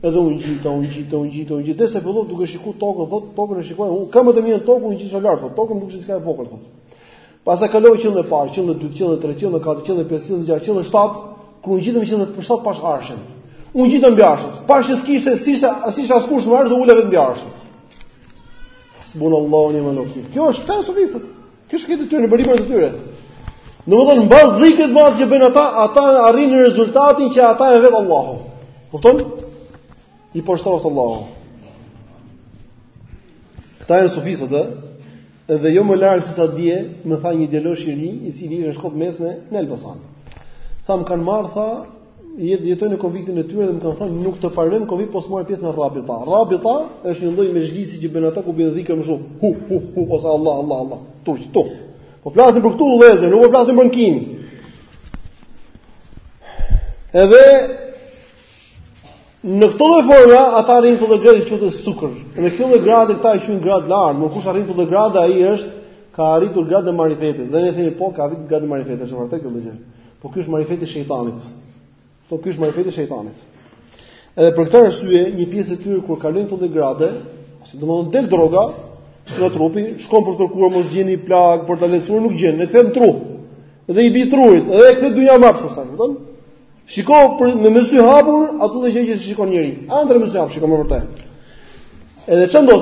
edhe u ngjita, u ngjita, u ngjita, u ngjita, derisa fillova duke shiku tokën, thot, tokën e shikoja nën këmbët e mia tokën, u ngjita lart, thot, toka m'dukesh shumë e vogël, thot. Pastaj kalova qiellin e parë, qiellin e dytë, qiellin e tretë, qiellin e katërt, qiellin e pestë, qiellin e gjashtë, qiellin e shtatë, kur u ngjita në qiellin e shtatë pashë Arshin. U ngjita mbi Arshin, pashë që s'kishte, s'ishte, s'ishte askush mbi Arsh dhe u ula vetë mbi Arshin. Subhanallahu ni maloki. Kjo është te sufistët. Kjo është akideja e tyre në burimet të tyre. Domethënë mbas dhikrit madh që bëjnë ata, ata arrin në rezultatin që ata janë vetë Allahu. Kupton? I poshtëroftë Allahu. Këta janë sufistët, ëh. Dhe jo më larg se sa dje, më tha një djalosh i ri, i cili ishte në shkollë mesme në Elbasan. Tha m'kanë marrë tha jetoj në konviktin e tyre dhe më kanë thënë nuk të pranojmë në konvikt po s'more pjesë në rabita. Rabita është një lloj mexhlisi që bëjn ata ku bëjn dhikr me shumë. Hu hu hu ose Allah Allah Allah. Turqit këtu. Po flasim për këtu vëllezër, nuk po flasim për Kinën. Edhe Në këto lloj forme ata arrijnë atë lloj grade që quhet sukër. Edhe këtë lloj grade këta e quajnë gradë e lartë, dmth kush arrin këtë lloj grade ai është ka arritur gradën e marifetit. Dhe ne themi po ka arritur gradën e marifetit, është vërtet kjo gjë. Po ky është marifeti i shejtanit. Po ky është marifeti i shejtanit. Edhe për këtë arsye, një pjesë e tyre kur kalojnë këtë lloj grade, ose domethënë del droga në trupi, shkon për të kërkuar mos gjen plagë, për ta lëshuar nuk gjen, e kthen n'tru. Dhe i bi trurit, edhe këtë dynja m'hapet sa, kupton? Shikon pra me me sy hapur atë lloj gjëje që shikon njeriu. Ëndërr me sy hapur shikon me vërtet. Edhe çan do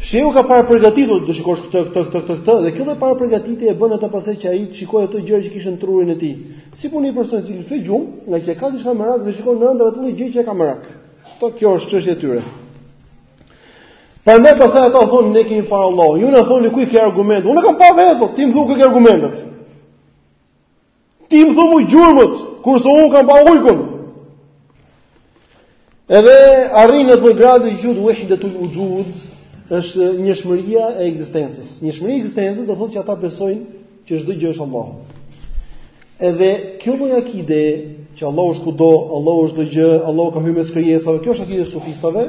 Shehu e ka parapërgatitur, do shikosh këtë këtë këtë këtë këtë dhe kjo lloj parapërgatitje e bën atë pasaj që ai të shikojë ato gjëra që kishte në trurin e tij. Si puna e personit që fle gjum, ngaqë ka diçka merak dhe shikon në ëndërr atë lloj gjë që ka merak. Po kjo është çështja e tyre. Prandaj pasaj ata thonë ne kemi parë Allahun. Ju na thoni ku i ke argumentet? Unë kam pa vetë, po ti më thua ku ke argumentet. Ti më thu mu gjurmët, kurse unë kam pa ujkun. Edhe arrin në atë gradë që quhet uehdetul uxhud, është njëshmëria e ekzistencës. Njëshmëria e ekzistencës do thotë që ata besojnë që çdo gjë është Allahu. Edhe kjo lloj akide që Allahu është kudo, Allahu është çdo gjë, Allahu ka hyrë mes krijesave, kjo është akide e sufistave.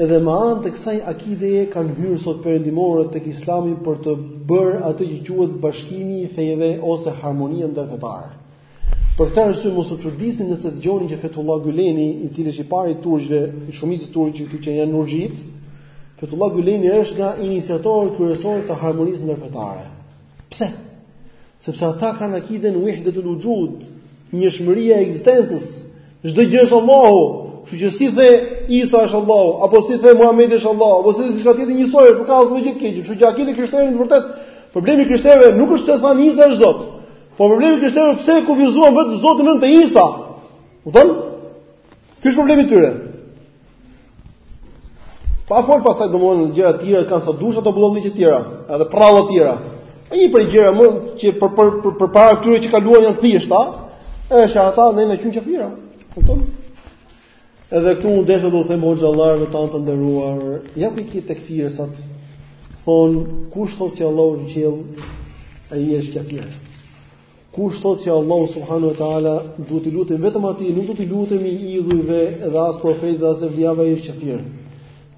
Edhe me anë të kësaj akideje kanë hyrë sot perëndimorët tek Islami për të bërë atë që quhet bashkimi i fejeve ose harmonia ndërfetare. Për këtë arsye mos u çudisni nëse dëgjoni që Fethullah Gyleni, i cili është i pari i turqve, i shumicës turqve këtu që janë nurxhit, Fethullah Gyleni është nga iniciatorët kryesorë të harmonisë ndërfetare. Pse? Sepse ata kanë akiden wahdatul wujud, njëshmëria e ekzistencës. Çdo gjë është Allahu. Kështu që si the Isa është Allahu, apo si the Muhamedi është Allahu, apo si diçka tjetër njësoj është, për ta s'ka asnjë gjë të keqe. Kështu që akide e krishterë në të vërtet, problemi i krishterëve nuk është se thanë Isa është Zot. Po problemi i krishterëve pse e kufizuan vetëm Zotin te Isa? Kupton? Ky është problemi i tyre. Pa fol pastaj domthonë gjëra të tjera kanë sa dush ato budallallëqe të tjera, edhe prralla të tjera. Një prej gjërave që për për për për para këtyre që kaluan janë thjesht, a? Është ata ne na qujn qafira. Kupton? Edhe këtu unë desha do t'u them hoxhallarëve tanë të nderuar, ja ku i ke tekfirsat. Thon kush thotë që Allahu në qiell, ai është qafir. Kush thotë që Allahu subhanahu wa taala duhet t'i lutemi vetëm atij, nuk duhet t'i lutemi idhujve dhe as profetëve as evliave është qafir.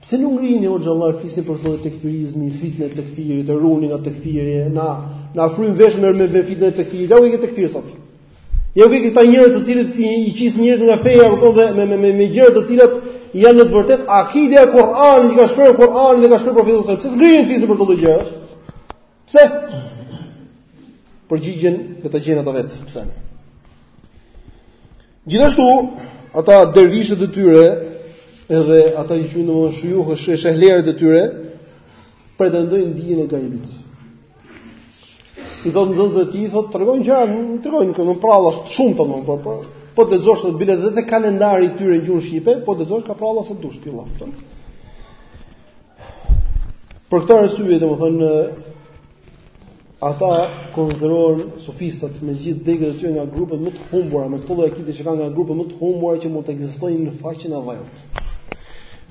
Pse nuk ngrini hoxhallarë gishtin për këto tekfirizmin, fitnën e tekfirit, të ruhi nga tekfiri, na na fryn veshët me me fitnën e tekfirit. Ja ku ke tekfirsat. Ja ku ke këta njerëz të cilët i qesin njerëzit nga feja, kupton dhe me me me, me gjëra të cilat janë në të vërtet akide e Kur'anit, që ka shkruar Kur'ani dhe ka shkruar profeti sallallahu alajhi wasallam. Pse s'ngrini gishtin për këtë gjë? Pse? Përgjigjen do ta gjejnë ata vetë, pse? Gjithashtu, ata dervishët e tyre, edhe ata që quhen domethënë shujuh, shehlerët e tyre, pretendojnë dijen e gajbit. I thotë nxënësve të tij, thotë tregojnë gjëra, nuk tregojnë këtu, nuk pralla shumë të mund, por por po të lexosh ti bile dhe te kalendari i tyre në gjuhën shqipe, po të lexosh ka pralla sa dush ti laftë. Për këtë arsye, domethënë ata konsiderohen sufistët me gjithë degët e tyre nga grupet më të humbura, me këto lloj akide që kanë nga grupet më të humbura që mund të ekzistojnë në faqen e dheut.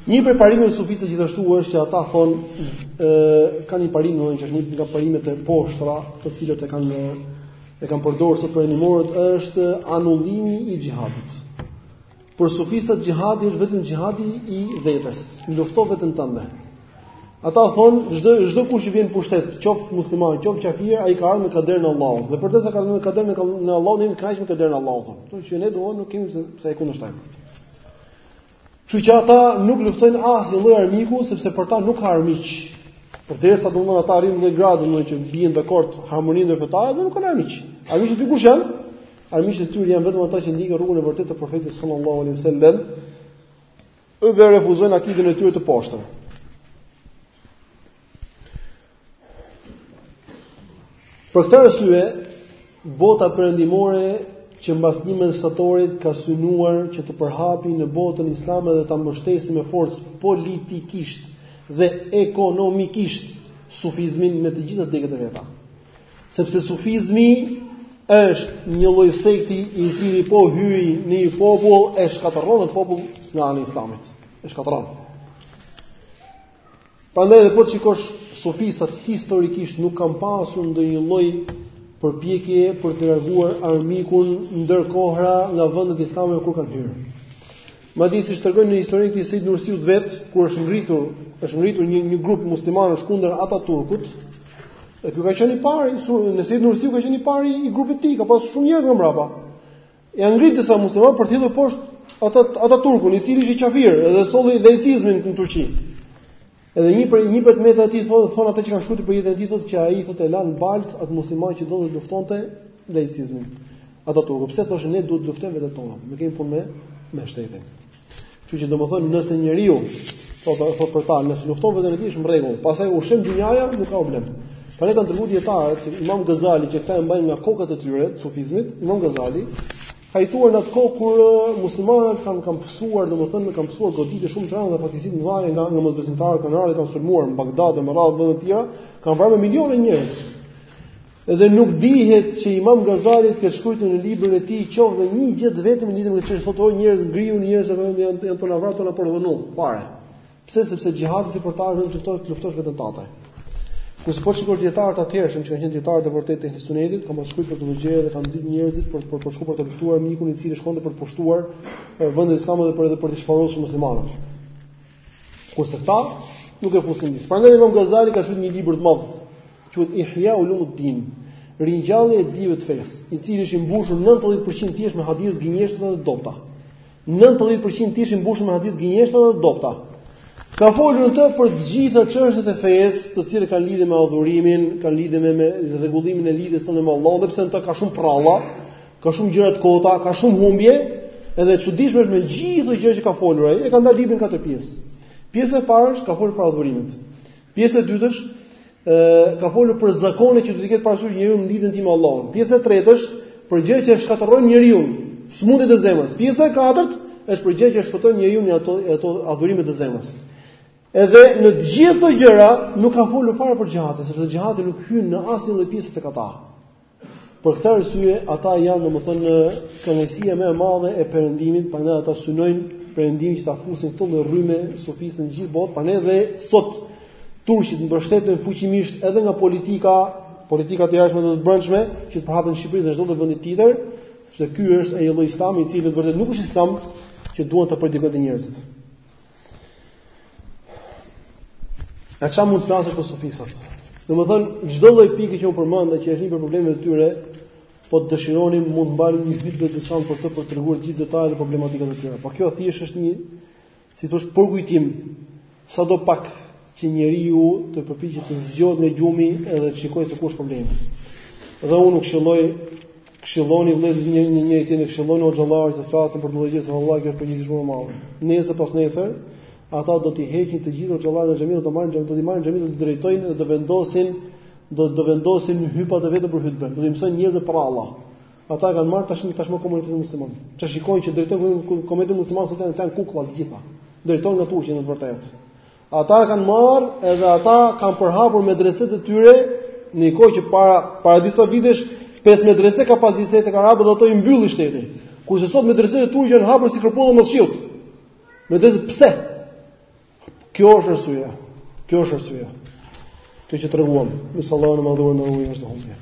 Një prej parimeve sufiste gjithashtu është që ata thonë ë kanë një parim domethënë që është një nga parimet e poshtra, të cilat e kanë e kanë përdorur sot perëndimorët është anulimi i xhihadit. Për sufistët xhihadi është vetëm xhihadi i vetes. Lufto veten tënde. Ata thon çdo çdo kush që vjen në pushtet, qoftë musliman, qoftë kafir, ai ka ardhur me kaderin e Allahut. Dhe përderisa ka ardhur me kaderin e Allahut, ne kemi me kaderin e Allahut. Kështu që ne duhet nuk kemi pse e kundërshtojmë. Kështu që ata nuk luftojnë asnjë lloj armiku sepse për ta nuk ka armiq. Përderisa domethënë ata arrin në gradë në që bien dakord harmoninë ndërfetare, dhe nuk kanë armiq. Armiqtë kush janë, Armiqtë e tyre janë vetëm ata që ndjekin rrugën e vërtetë të Profetit sallallahu alaihi wasallam, dhe refuzojnë akidën e tyre të poshtër. Për këtë arsye, bota perëndimore që mbas 11 shtatorit ka synuar që të përhapi në botën islame dhe ta mbështesi me forcë politikisht dhe ekonomikisht sufizmin me të gjitha degët e veta. Sepse sufizmi është një lloj sekti i cili po hyri në një popull e shkatërron atë popull nga ana e Islamit. E shkatërron. Prandaj edhe po të shikosh sufistat historikisht nuk kanë pasur ndonjë lloj përpjekje për të larguar armikun ndërkohëra nga vendet e Islamit kur kanë hyrë. Madje siç tregon në historinë e tij Said Nursiut vet, kur është ngritur, është ngritur një një grup muslimanësh kundër Ataturkut. Dhe ky ka qenë i pari, në Said Nursiu ka qenë i pari i grupit të tij, ka pas shumë njerëz nga mbrapa. Janë ngrit disa muslimanë për të hedhur poshtë Ataturkun, i cili ishte kafir dhe solli laicizmin në Turqi. Edhe një prej një prej meritave të tij thonë thonë ata që kanë shkruar për jetën e tij thotë që ai thotë la në baltë ata muslimanë që do të luftonin laicizmin. Ataturku pse thoshin ne duhet të luftojmë veten tonë. Ne s'kemi punë me me shtetin. Kështu që domethënë nëse njeriu thotë thotë për ta nëse lufton veten e tij është në rregull. Pastaj u shemb dynjaja nuk ka problem. Prandaj kanë treguar dietarët Imam Gazali që këta e mbajnë nga kokat e tyre të sufizmit, Imam Gazali Ka jetuar në atë kohë kur muslimanët kanë kanë pësuar, domethënë kanë pësuar goditje shumë të rënda fatkeqësi të mëdha nga nga mosbesimtarët kanë ardhur kanë sulmuar në Bagdad dhe me rradhë vende të tjera, kanë vrarë me miliona njerëz. Dhe nuk dihet që Imam Gazali të ketë shkruar në librin e tij qoftë dhe një gjë vetëm lidhur me të thotë o njerëz ngrihuni, njerëz se janë janë tu na vra, tu na përdhunu. Fare. Pse sepse xhihadi sipas atyre do të luftosh të luftosh veten tate. Kurse po shiko dijetarët të atëhershëm që kanë qenë dijetarë të vërtetë të Ehli Sunetit, kanë pas shkruar për këtë gjë dhe kanë nxit njerëzit për për për shkuar për të luftuar armikun i cili shkonte për të pushtuar vendin e Islamit dhe për edhe për të shfarosur muslimanët. Kurse këta nuk e fusin dis. Prandaj Imam Gazali ka shkruar një libër të madh, quhet Ihya ulumuddin, ringjallje e dijeve të fesë, i cili është i mbushur 90% thjesht me hadithe gënjeshtra dhe të dobta. Nëntëdhjetë për qind është i mbushur me hadithe gënjeshtra dhe të dobëta. Ka folur në të për të gjitha çështjet e fesë, të cilat kanë lidhje me adhurimin, kanë lidhje me, me rregullimin e lidhjes sonë me Allahun, edhe pse në të ka shumë prralla, ka shumë gjëra të kota, ka shumë humbje, edhe e çuditshme është me gjithë ato gjëra që ka folur ai. E ka ndarë librin katër pjesë. Pjesa e parë është ka folur për adhurimet. Pjesa e dytë është ë ka folur për zakonet që duhet të ketë parasysh njeriu në lidhjen e tij me Allahun. Pjesa e tretë është për gjëra që e shkatërrojnë njeriu, sëmundjet e zemrës. Pjesa e katërt është për gjëra që shpëtojnë njeriu e ato ato adhurimet e zemrës. Edhe në të gjitha këto gjëra nuk ka folur fare për xhihadin, sepse xhihadi nuk hyn në asnjë lloj pjese tek ata. Për këtë arsye ata janë domethënë kënaqësia më e madhe e perëndimit, prandaj ata synojnë perëndimi që ta fusin këtë lloj rryme sufiste në gjithë botë, prandaj dhe sot turqit mbështeten fuqimisht edhe nga politika, politika të jashtme dhe të brendshme që të përhapen në Shqipëri dhe në çdo vend tjetër, sepse ky është ai lloj Islami i cili me të vërtetë nuk është Islam që duan ta predikojnë te njerëzit. A çfarë mund të flasësh për sufistat? Domethënë çdo lloj pike që unë përmenda që është një prej problemeve të tyre, po të dëshironim mund të mbanim një video të veçantë për të për të treguar gjithë detajet e problematikës së tyre. Por kjo thjesht është një si t'i thuash përkujtim sado pak që njeriu të përpiqet të zgjohet nga gjumi edhe të shikojë se ku është problemi. Dhe unë ju këshilloj Këshilloni vëllezërit një një njëri tjetrin, këshilloni hoxhallarët të flasin për teknologjinë, se vallahi kjo është përgjegjësi shumë e madhe. Nesër pas nesër, ata do t'i heqin të gjithë hoxhallarët në xhami, do të marrin xhami, do t'i marrin xhami, do të drejtojnë dhe do vendosin do të vendosin hypat e vetë për hytbe. Do t'i mësojnë njerëzve për Allah. Ata kanë marrë tash tashmë komunitetin musliman. Ç'i shikon që drejtojnë komunitetin musliman sot janë kanë kukulla të gjitha. Drejtohen nga turqit në të vërtetë. Ata kanë marrë edhe ata kanë përhapur medreset e tyre në një kohë që para para disa vitesh pesë medrese ka pas disa të arabëve dhe ato i mbylli shteti. Kurse sot medresetë e turqve janë hapur si kërpudha mbas shiut. Medreset pse? Kjo është arsyeja. Kjo është arsyeja. Kjo që treguam, me sallallahu alaihi dhe sallam, në rrugën e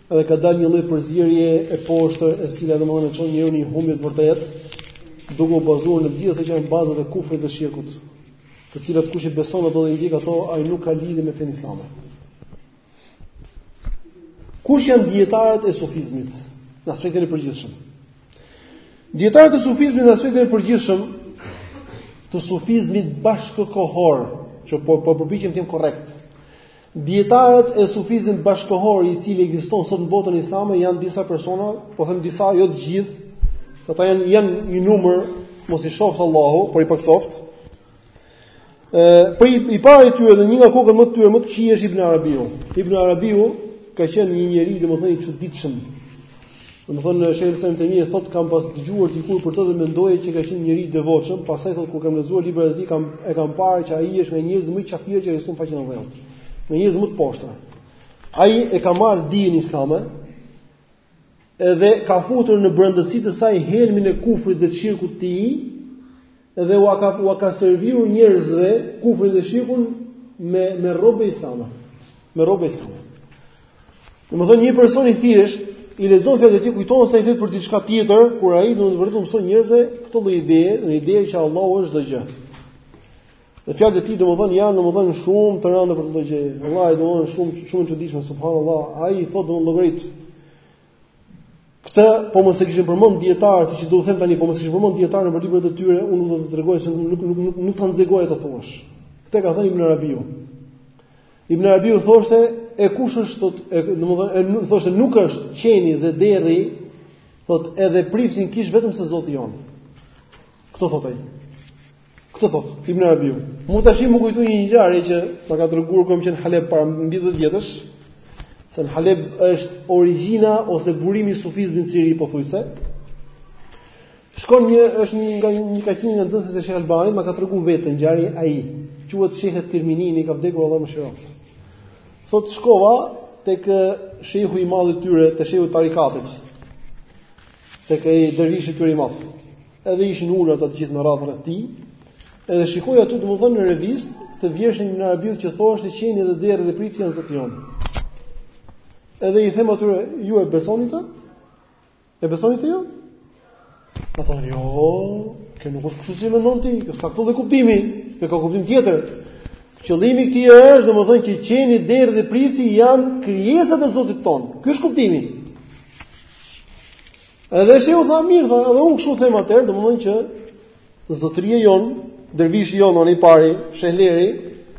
Dhe ka dalë një lloj përzierje e poshtër e cila domethënë e çon njeriun në një humbje të vërtetë, duke u bazuar në gjithë ato që janë bazat e kufrit dhe shirkut, të cilat kush i beson ato dhe i ndjek ato, ai nuk ka lidhje me fenë islame. Kush janë dijetarët e sufizmit në aspektin e përgjithshëm? Dijetarët e sufizmit në aspektin e përgjithshëm të sufizmit bashkëkohor, që po po përpiqem të jem korrekt. Dijetarët e sufizmit bashkëkohor i cili ekziston sot në botën islame janë disa persona, po them disa, jo të gjithë, se ata janë janë një numër, mos i shtoftë Allahu, por i paksoftë. Ë, prej, i pari i tyre dhe një nga kokat më të tyre më të këqij është Ibn Arabiu. Ibn Arabiu ka qenë një njeri domethënë i çuditshëm. Domethënë shehul Islam Ibn Tejmije thotë kam pas dëgjuar dikur për të dhe mendoja që ka qenë njeri i devotshëm, pastaj thotë kur kam lexuar librat e tij kam e kam parë që ai është nga njerëzit më qafirë që ekzistojnë në faqen e dheut. Nga njerëzit më të poshtër. Ai e ka marrë dijen islame dhe ka futur në brendësi të saj helmin e kufrit dhe të shirkut të tij, Dhe ua ka ua ka serviru njerëzve kufrin dhe shirkun me me rrobe islame. Me rrobe islame. Domethënë një person i thjesht i lexon fjalët e tij kujton se ai flet për diçka tjetër, kur ai në të vërtetë u mëson njerëzve këtë lloj ideje, një ide që Allahu është çdo gjë. Dhe fjalët e tij domethënë janë domethënë shumë të rënda për këtë gjë. Allahu domethënë shumë shumë e çuditshme subhanallahu. Ai i thotë domethënë llogarit. Këtë po mos e kishin përmend dietarët, që do t'u them tani po mos e kishin përmend dietarët nëpër librat e tyre, unë s'do t'ua tregoja se nuk nuk nuk nuk ta nxë goja ta thuash. Këtë e ka thënë Ibn Arabiu. Ibn Arabiu thoshte e kush është thot, e, domethënë thoshte nuk është qeni dhe derri, thot edhe prifti n'kish vetëm se Zoti jon. Kto thot ai? Këto thot Ibn Arabiu. Mu tash m'u kujtu një ngjarje që ma ka treguar, kom qenë në Halep para mbi 10 vjetësh, se në Halep është origjina ose burimi i sufizmit në Siri pothuajse. Shkon një është një nga një ka qenë nga nxënësit e Sheh Albanit, ma ka treguar vetë ngjarjen ai. Quhet Sheh Tirminini, ka vdekur Allahu e mëshiroft. Thot shkova tek shehu i madh i tyre, te shehu i tarikatit. Tek ai dervishi i tyre i madh. Edhe ishin ulur ata të gjithë me radhë rreth tij. Edhe shikoj aty domethënë në revist këtë vjershën në arabisht që thoshte qeni dhe derri dhe prifti janë zoti jon. Edhe i them atyre, ju e besoni këtë? E besoni këtë ju? Ata thonë, jo, kjo nuk është kështu si mendon ti, kjo s'ka këtë lloj kuptimi, kjo ka kuptim tjetër. Qëllimi i këtij është, domethënë që qeni, derri dhe prifti janë krijesat e Zotit ton. Ky është kuptimi. Edhe shehu tha mirë, tha, edhe unë kështu them atëherë, domethënë që zotëria jon, dervishi jon ai i pari, shehleri,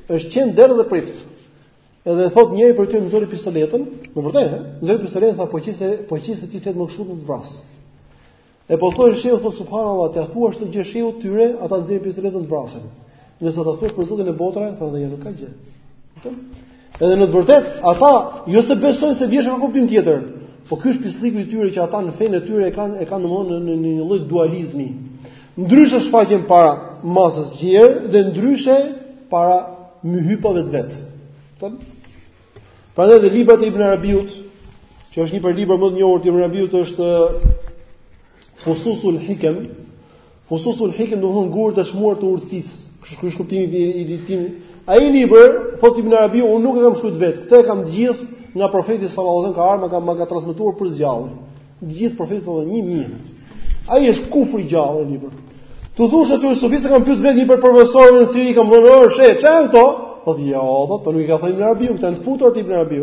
është qen, derr dhe prift. Edhe thot njëri prej tyre më nxori pistoletën, në vërtetë, ha? Më nxori pistoletën tha po qise, po qise ti flet më kështu do të vras. E po thot shehu thot subhanallahu, ti thua një gjë shehut tyre, ata nxjerrin pistoletën të vrasin. Nëse ta thosh për Zotin e botërave, thonë jo nuk ka gjë. Kupton? Edhe në të vërtet, ata jo se besojnë se vjersha ka kuptim tjetër. Po ky është pislliku i tyre që ata në fenë e tyre e kanë e kanë domthonë në një lloj dualizmi. Ndryshe shfaqen para masës gjerë dhe ndryshe para myhybave të vet. Kupton? Prandaj dhe librat e Ibn Arabiut, që është një prej librave më të njohur të Ibn Arabiut është Fususul Hikam, Fususul hikem do të thotë gurë të çmuar të urtësisë. Kështu është kuptimi i titullit. Ai libër, thot Ibn Arabi, unë nuk e kam shkruar vetë. Këtë e kam të gjithë nga profeti sallallahu alajhi wasallam ka ardhur, ma ka transmetuar për së gjalli. Të gjithë profeti sallallahu alajhi wasallam. Ai është kufër i gjallë libër. Tu thosh atyre sufistëve, e kam pyetur vetë një prej profesorëve në Siri, i kam thënë, or "Sheh, ç'jan këto?" Po jo, po këto nuk i ka thënë Ibn Arabi, këta janë të futur te Ibn Arabi.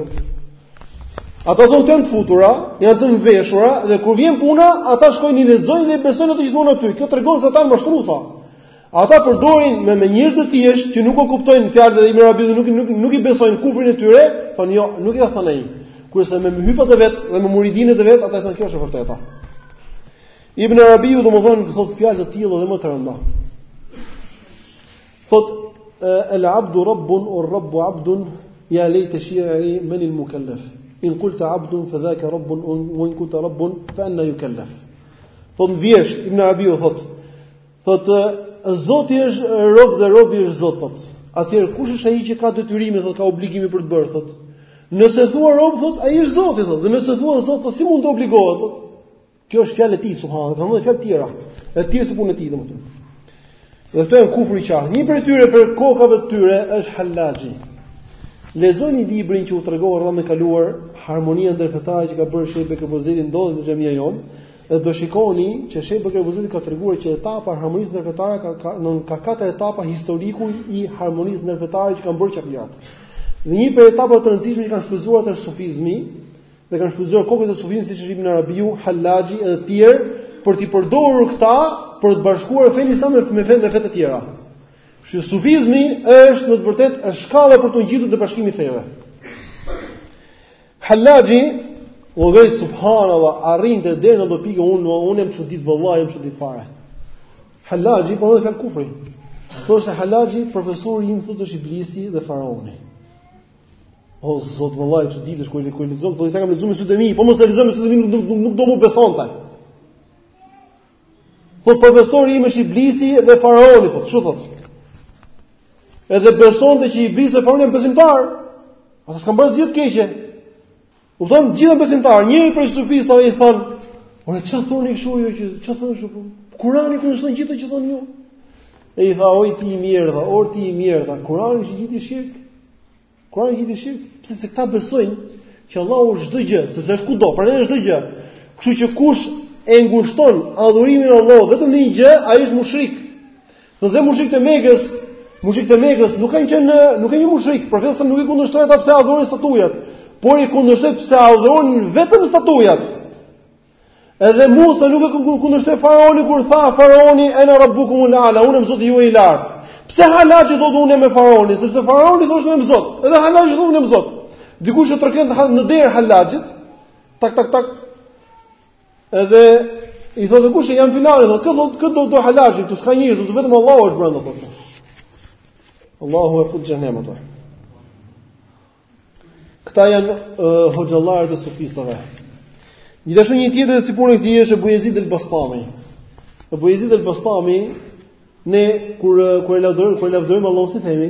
Ata thonë janë të futura, janë të veshura dhe kur vjen puna, ata shkojnë i lexojnë dhe besojnë atë që thonë aty. Kjo tregon se ata janë mashtruesa. Ata përdorin me me njerëz të thjeshtë që nuk e kuptojnë fjalët e Ibn Arabiut, nuk nuk nuk i besojnë kufrin e tyre, thonë jo, nuk e ka thënë ai. Kurse me hypat e vet dhe me muridinët e vet, ata thonë kjo është e vërteta. Ibn Arabiu domethënë thotë fjalë të tilla dhe më të rënda. Thot el abdu rabbun ur rabbu abdun ya lejte shi'ri men il mukallaf. In kulta abdun fa dhaka rabbun wa in kulta rabbun fa anna yukallaf. Thot vjershë Ibn Arabiu thot thot Zoti është rob dhe robi është Zot thot. Atëherë kush është ai që ka detyrimin thot ka obligimin për të bërë thot. Nëse thua rob thot ai është Zoti thot dhe nëse thua Zot thot si mund të obligohet thot. Kjo është fjalë e tij subhanallahu, ka domethënë fjalë të tjera, e tjerë si puna e tij domethënë. Dhe këto janë kufri i qartë. Një prej tyre prej kokave të tyre është halaxhi. Lezoni librin që u tregova herën e kaluar harmonia ndërfetare që ka bërë Shejh Bekër Ebu Zejdi ndodhet në xhamia jon dhe do shikoni që Shejh Bekër Ebu Zejdi ka treguar që etapa e harmonisë ndërfetare ka ka, në, ka katër etapa historiku i harmonisë ndërfetare që kanë bërë qafirat. Dhe një prej etapave të rëndësishme që kanë shfrytzuar është sufizmi, dhe kanë shfrytëzuar kokat e sufizmit siç është Ibn Arabiu, Hallaxhi edhe të tjerë për të përdorur këta për të bashkuar fenë islame me fenë me fe të tjera. Kështu që sufizmi është në të vërtetë është shkalla për të ngjitur te bashkimi i feve. Hallaxhi o subhanallahu arrinte deri në do pikë unë unë jam çudit vallahi jam çudit fare. Hallaxhi thoshte edhe fjalë kufri. Thoshte Hallaxhi profesori im thotë është iblisi dhe faraoni. O zot vallahi çuditesh kur kur lexon këto, i kam lexuar me sy të mi, po mos e lexoj me sy të mi nuk nuk, nuk do më besohej. Thot profesori im është iblisi dhe faraoni, po kshtu thot. Edhe besonte që iblisi dhe faraoni janë besimtar. Ata s'kan bërë asgjë të keqe. Kupton gjithë besimtar, njëri prej sufistëve i thon, "Ore çfarë thoni kështu ju që çfarë thoni kështu?" Kurani ku është gjithë që thoni ju? E i tha, "Oj ti i mirë, tha, or ti i mirë, tha, Kurani është gjithë i shirk." Kurani gjithë shirk, pse se këta besojnë që Allahu është çdo gjë, sepse është kudo, pra është çdo gjë. Kështu që kush e ngushton adhurimin e Allahut vetëm në një gjë, ai është mushrik. Dhe mushrikët e Mekës, mushrikët e Mekës nuk kanë qenë, nuk kanë qenë mushrik, profeti nuk i kundërshtoi ata pse adhuronin statujat, por i kundërshtoi pse adhuronin vetëm statujat. Edhe Musa nuk e kundërshtoi faraonin kur tha faraoni ena rabbukum ulala, unë jam Zoti juaj i lartë. Pse halaxhi thotë unë me faraonin, sepse faraoni thoshte jam Zot, edhe halaxhi thonë Edhe i thotë kush je jam filani, thotë kë thotë kë do ti Halaxhin, këtu s'ka njeri, do vetëm Allahu është brenda po. Allahu e futtë xhehnem atë. Këta janë uh, hoxhallarët e sufistëve. Gjithashtu një tjetër si punë këtij është Bujezid el-Bastami. Bujezid el-Bastami ne kur kur e lavdërojmë, kur e lavdërojmë Allahun si themi,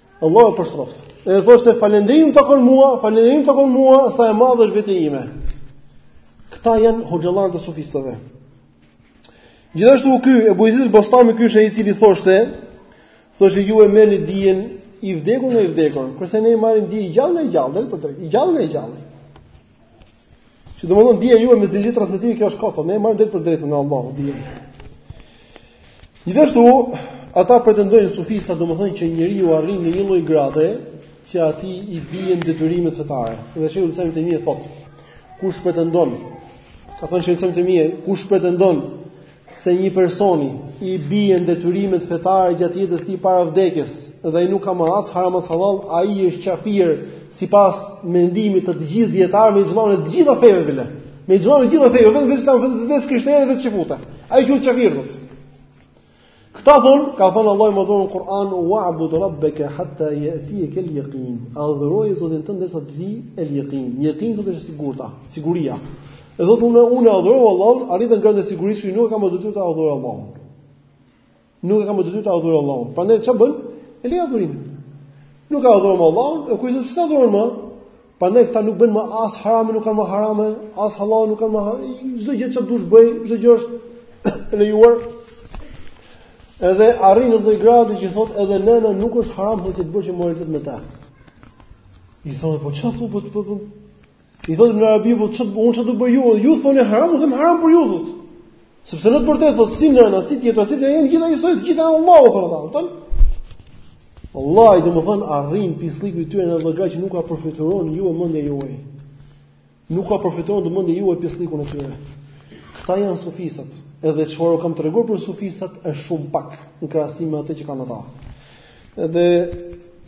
Allah e përstroft. E thoshte falënderimi takon mua, falënderimi takon mua sa e madhe është vetja ime. Këta janë hoxhallarët e sufistëve. Gjithashtu ky Ebu Jezid el-Bostami ky është ai i cili thoshte, thoshte ju e merrni dijen i vdekur nga i vdekur, kurse ne e marrim dijen i gjallë nga i gjallë, drejtpërdrejt, i gjallë nga i gjalli. Që domethënë dija juaj me zinxhir transmetimi kjo është kot, ne e marrim drejtpërdrejt nga Allahu dijen. Gjithashtu, ata pretendojnë sufistat, domethënë që njeriu arrin në një lloj grade, që atij i bien detyrimet fetare. Dhe Shejhul Islam Ibn Tejmije thotë, kush pretendon, ka thënë Shejhul Islam Ibn Tejmije, kush pretendon se një personi i bien detyrimet fetare gjatë jetës tij para vdekjes dhe ai nuk ka më as haram as halal, ai është kafir sipas mendimit të të gjithë dijetarëve, me ixhmanë e të gjitha feve bile. Me ixhmanë e të gjitha feve, vetëm vetëm vetëm vetëm krishterë vetë çifuta. Ai quhet kafir thotë. Këta thon, ka thon Allahu madhëruar në Kur'an wa'bud rabbaka hatta ya'tiyaka al-yaqin. Adhuroj Zotin tënd derisa të vijë el-yaqin. Yaqin do të thotë sigurta, siguria. E thotë unë unë adhuroj Allahun, arrita në gradë sigurisë që nuk e kam më detyrë ta adhuroj Allahun. Nuk e kam më detyrë ta adhuroj Allahun. Prandaj çfarë bën? E lë adhurimin. Nuk e adhuron Allahun, e kujtoj pse adhuron më? Prandaj këta nuk bën më as harame, nuk kanë më harame, as halal nuk kanë më harame. Çdo gjë që dush bëj, çdo gjë është e lejuar. Edhe arrin në lloj gradë që thotë edhe nëna nuk është haram thotë të bësh imoralitet me ta. I thonë po çfarë po, po, po, po I thotë Ibn Arabi, po ç't'ju unë ç't'ju bëj ju? Ju thoni haram, ju them haram për ju. Sepse në të vërtetë thotë si nëna, si tjetra, si tjetra janë gjithë ajo sot, gjithë Allahu thonë ata, kupton? Wallahi domethënë arrin pislliku i tyre në atë gradë që nuk e përfytyron as mendja juaj. Nuk e përfytyron dot mendja juaj pisllikun e tyre. Këta janë sufistat. Edhe çfarë kam treguar për sufistat është shumë pak në krahasim me atë që kanë ata. Edhe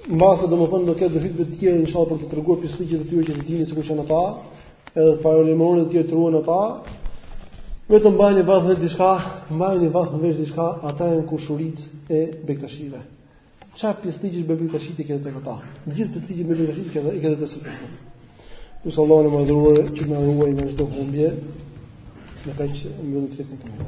mbase domethënë do ketë hytbe të tjera inshallah për të treguar pisllëqet e tyre që të dini se kush janë ata, edhe të paralajmërohen të tjerët të ruhen nga ata. Vetëm mbajeni vath në vesh diçka, mbajeni vath në vesh diçka, ata janë kushërinjtë e bektashive. Çka pisllëqe bektashit i kanë tek ata. Të gjithë pisllëqet bektashit kanë i kanë te sufistat. Lus Allahun që të na ruaj nga çdo humbje. Në kaq mbyllë të flesin këtu.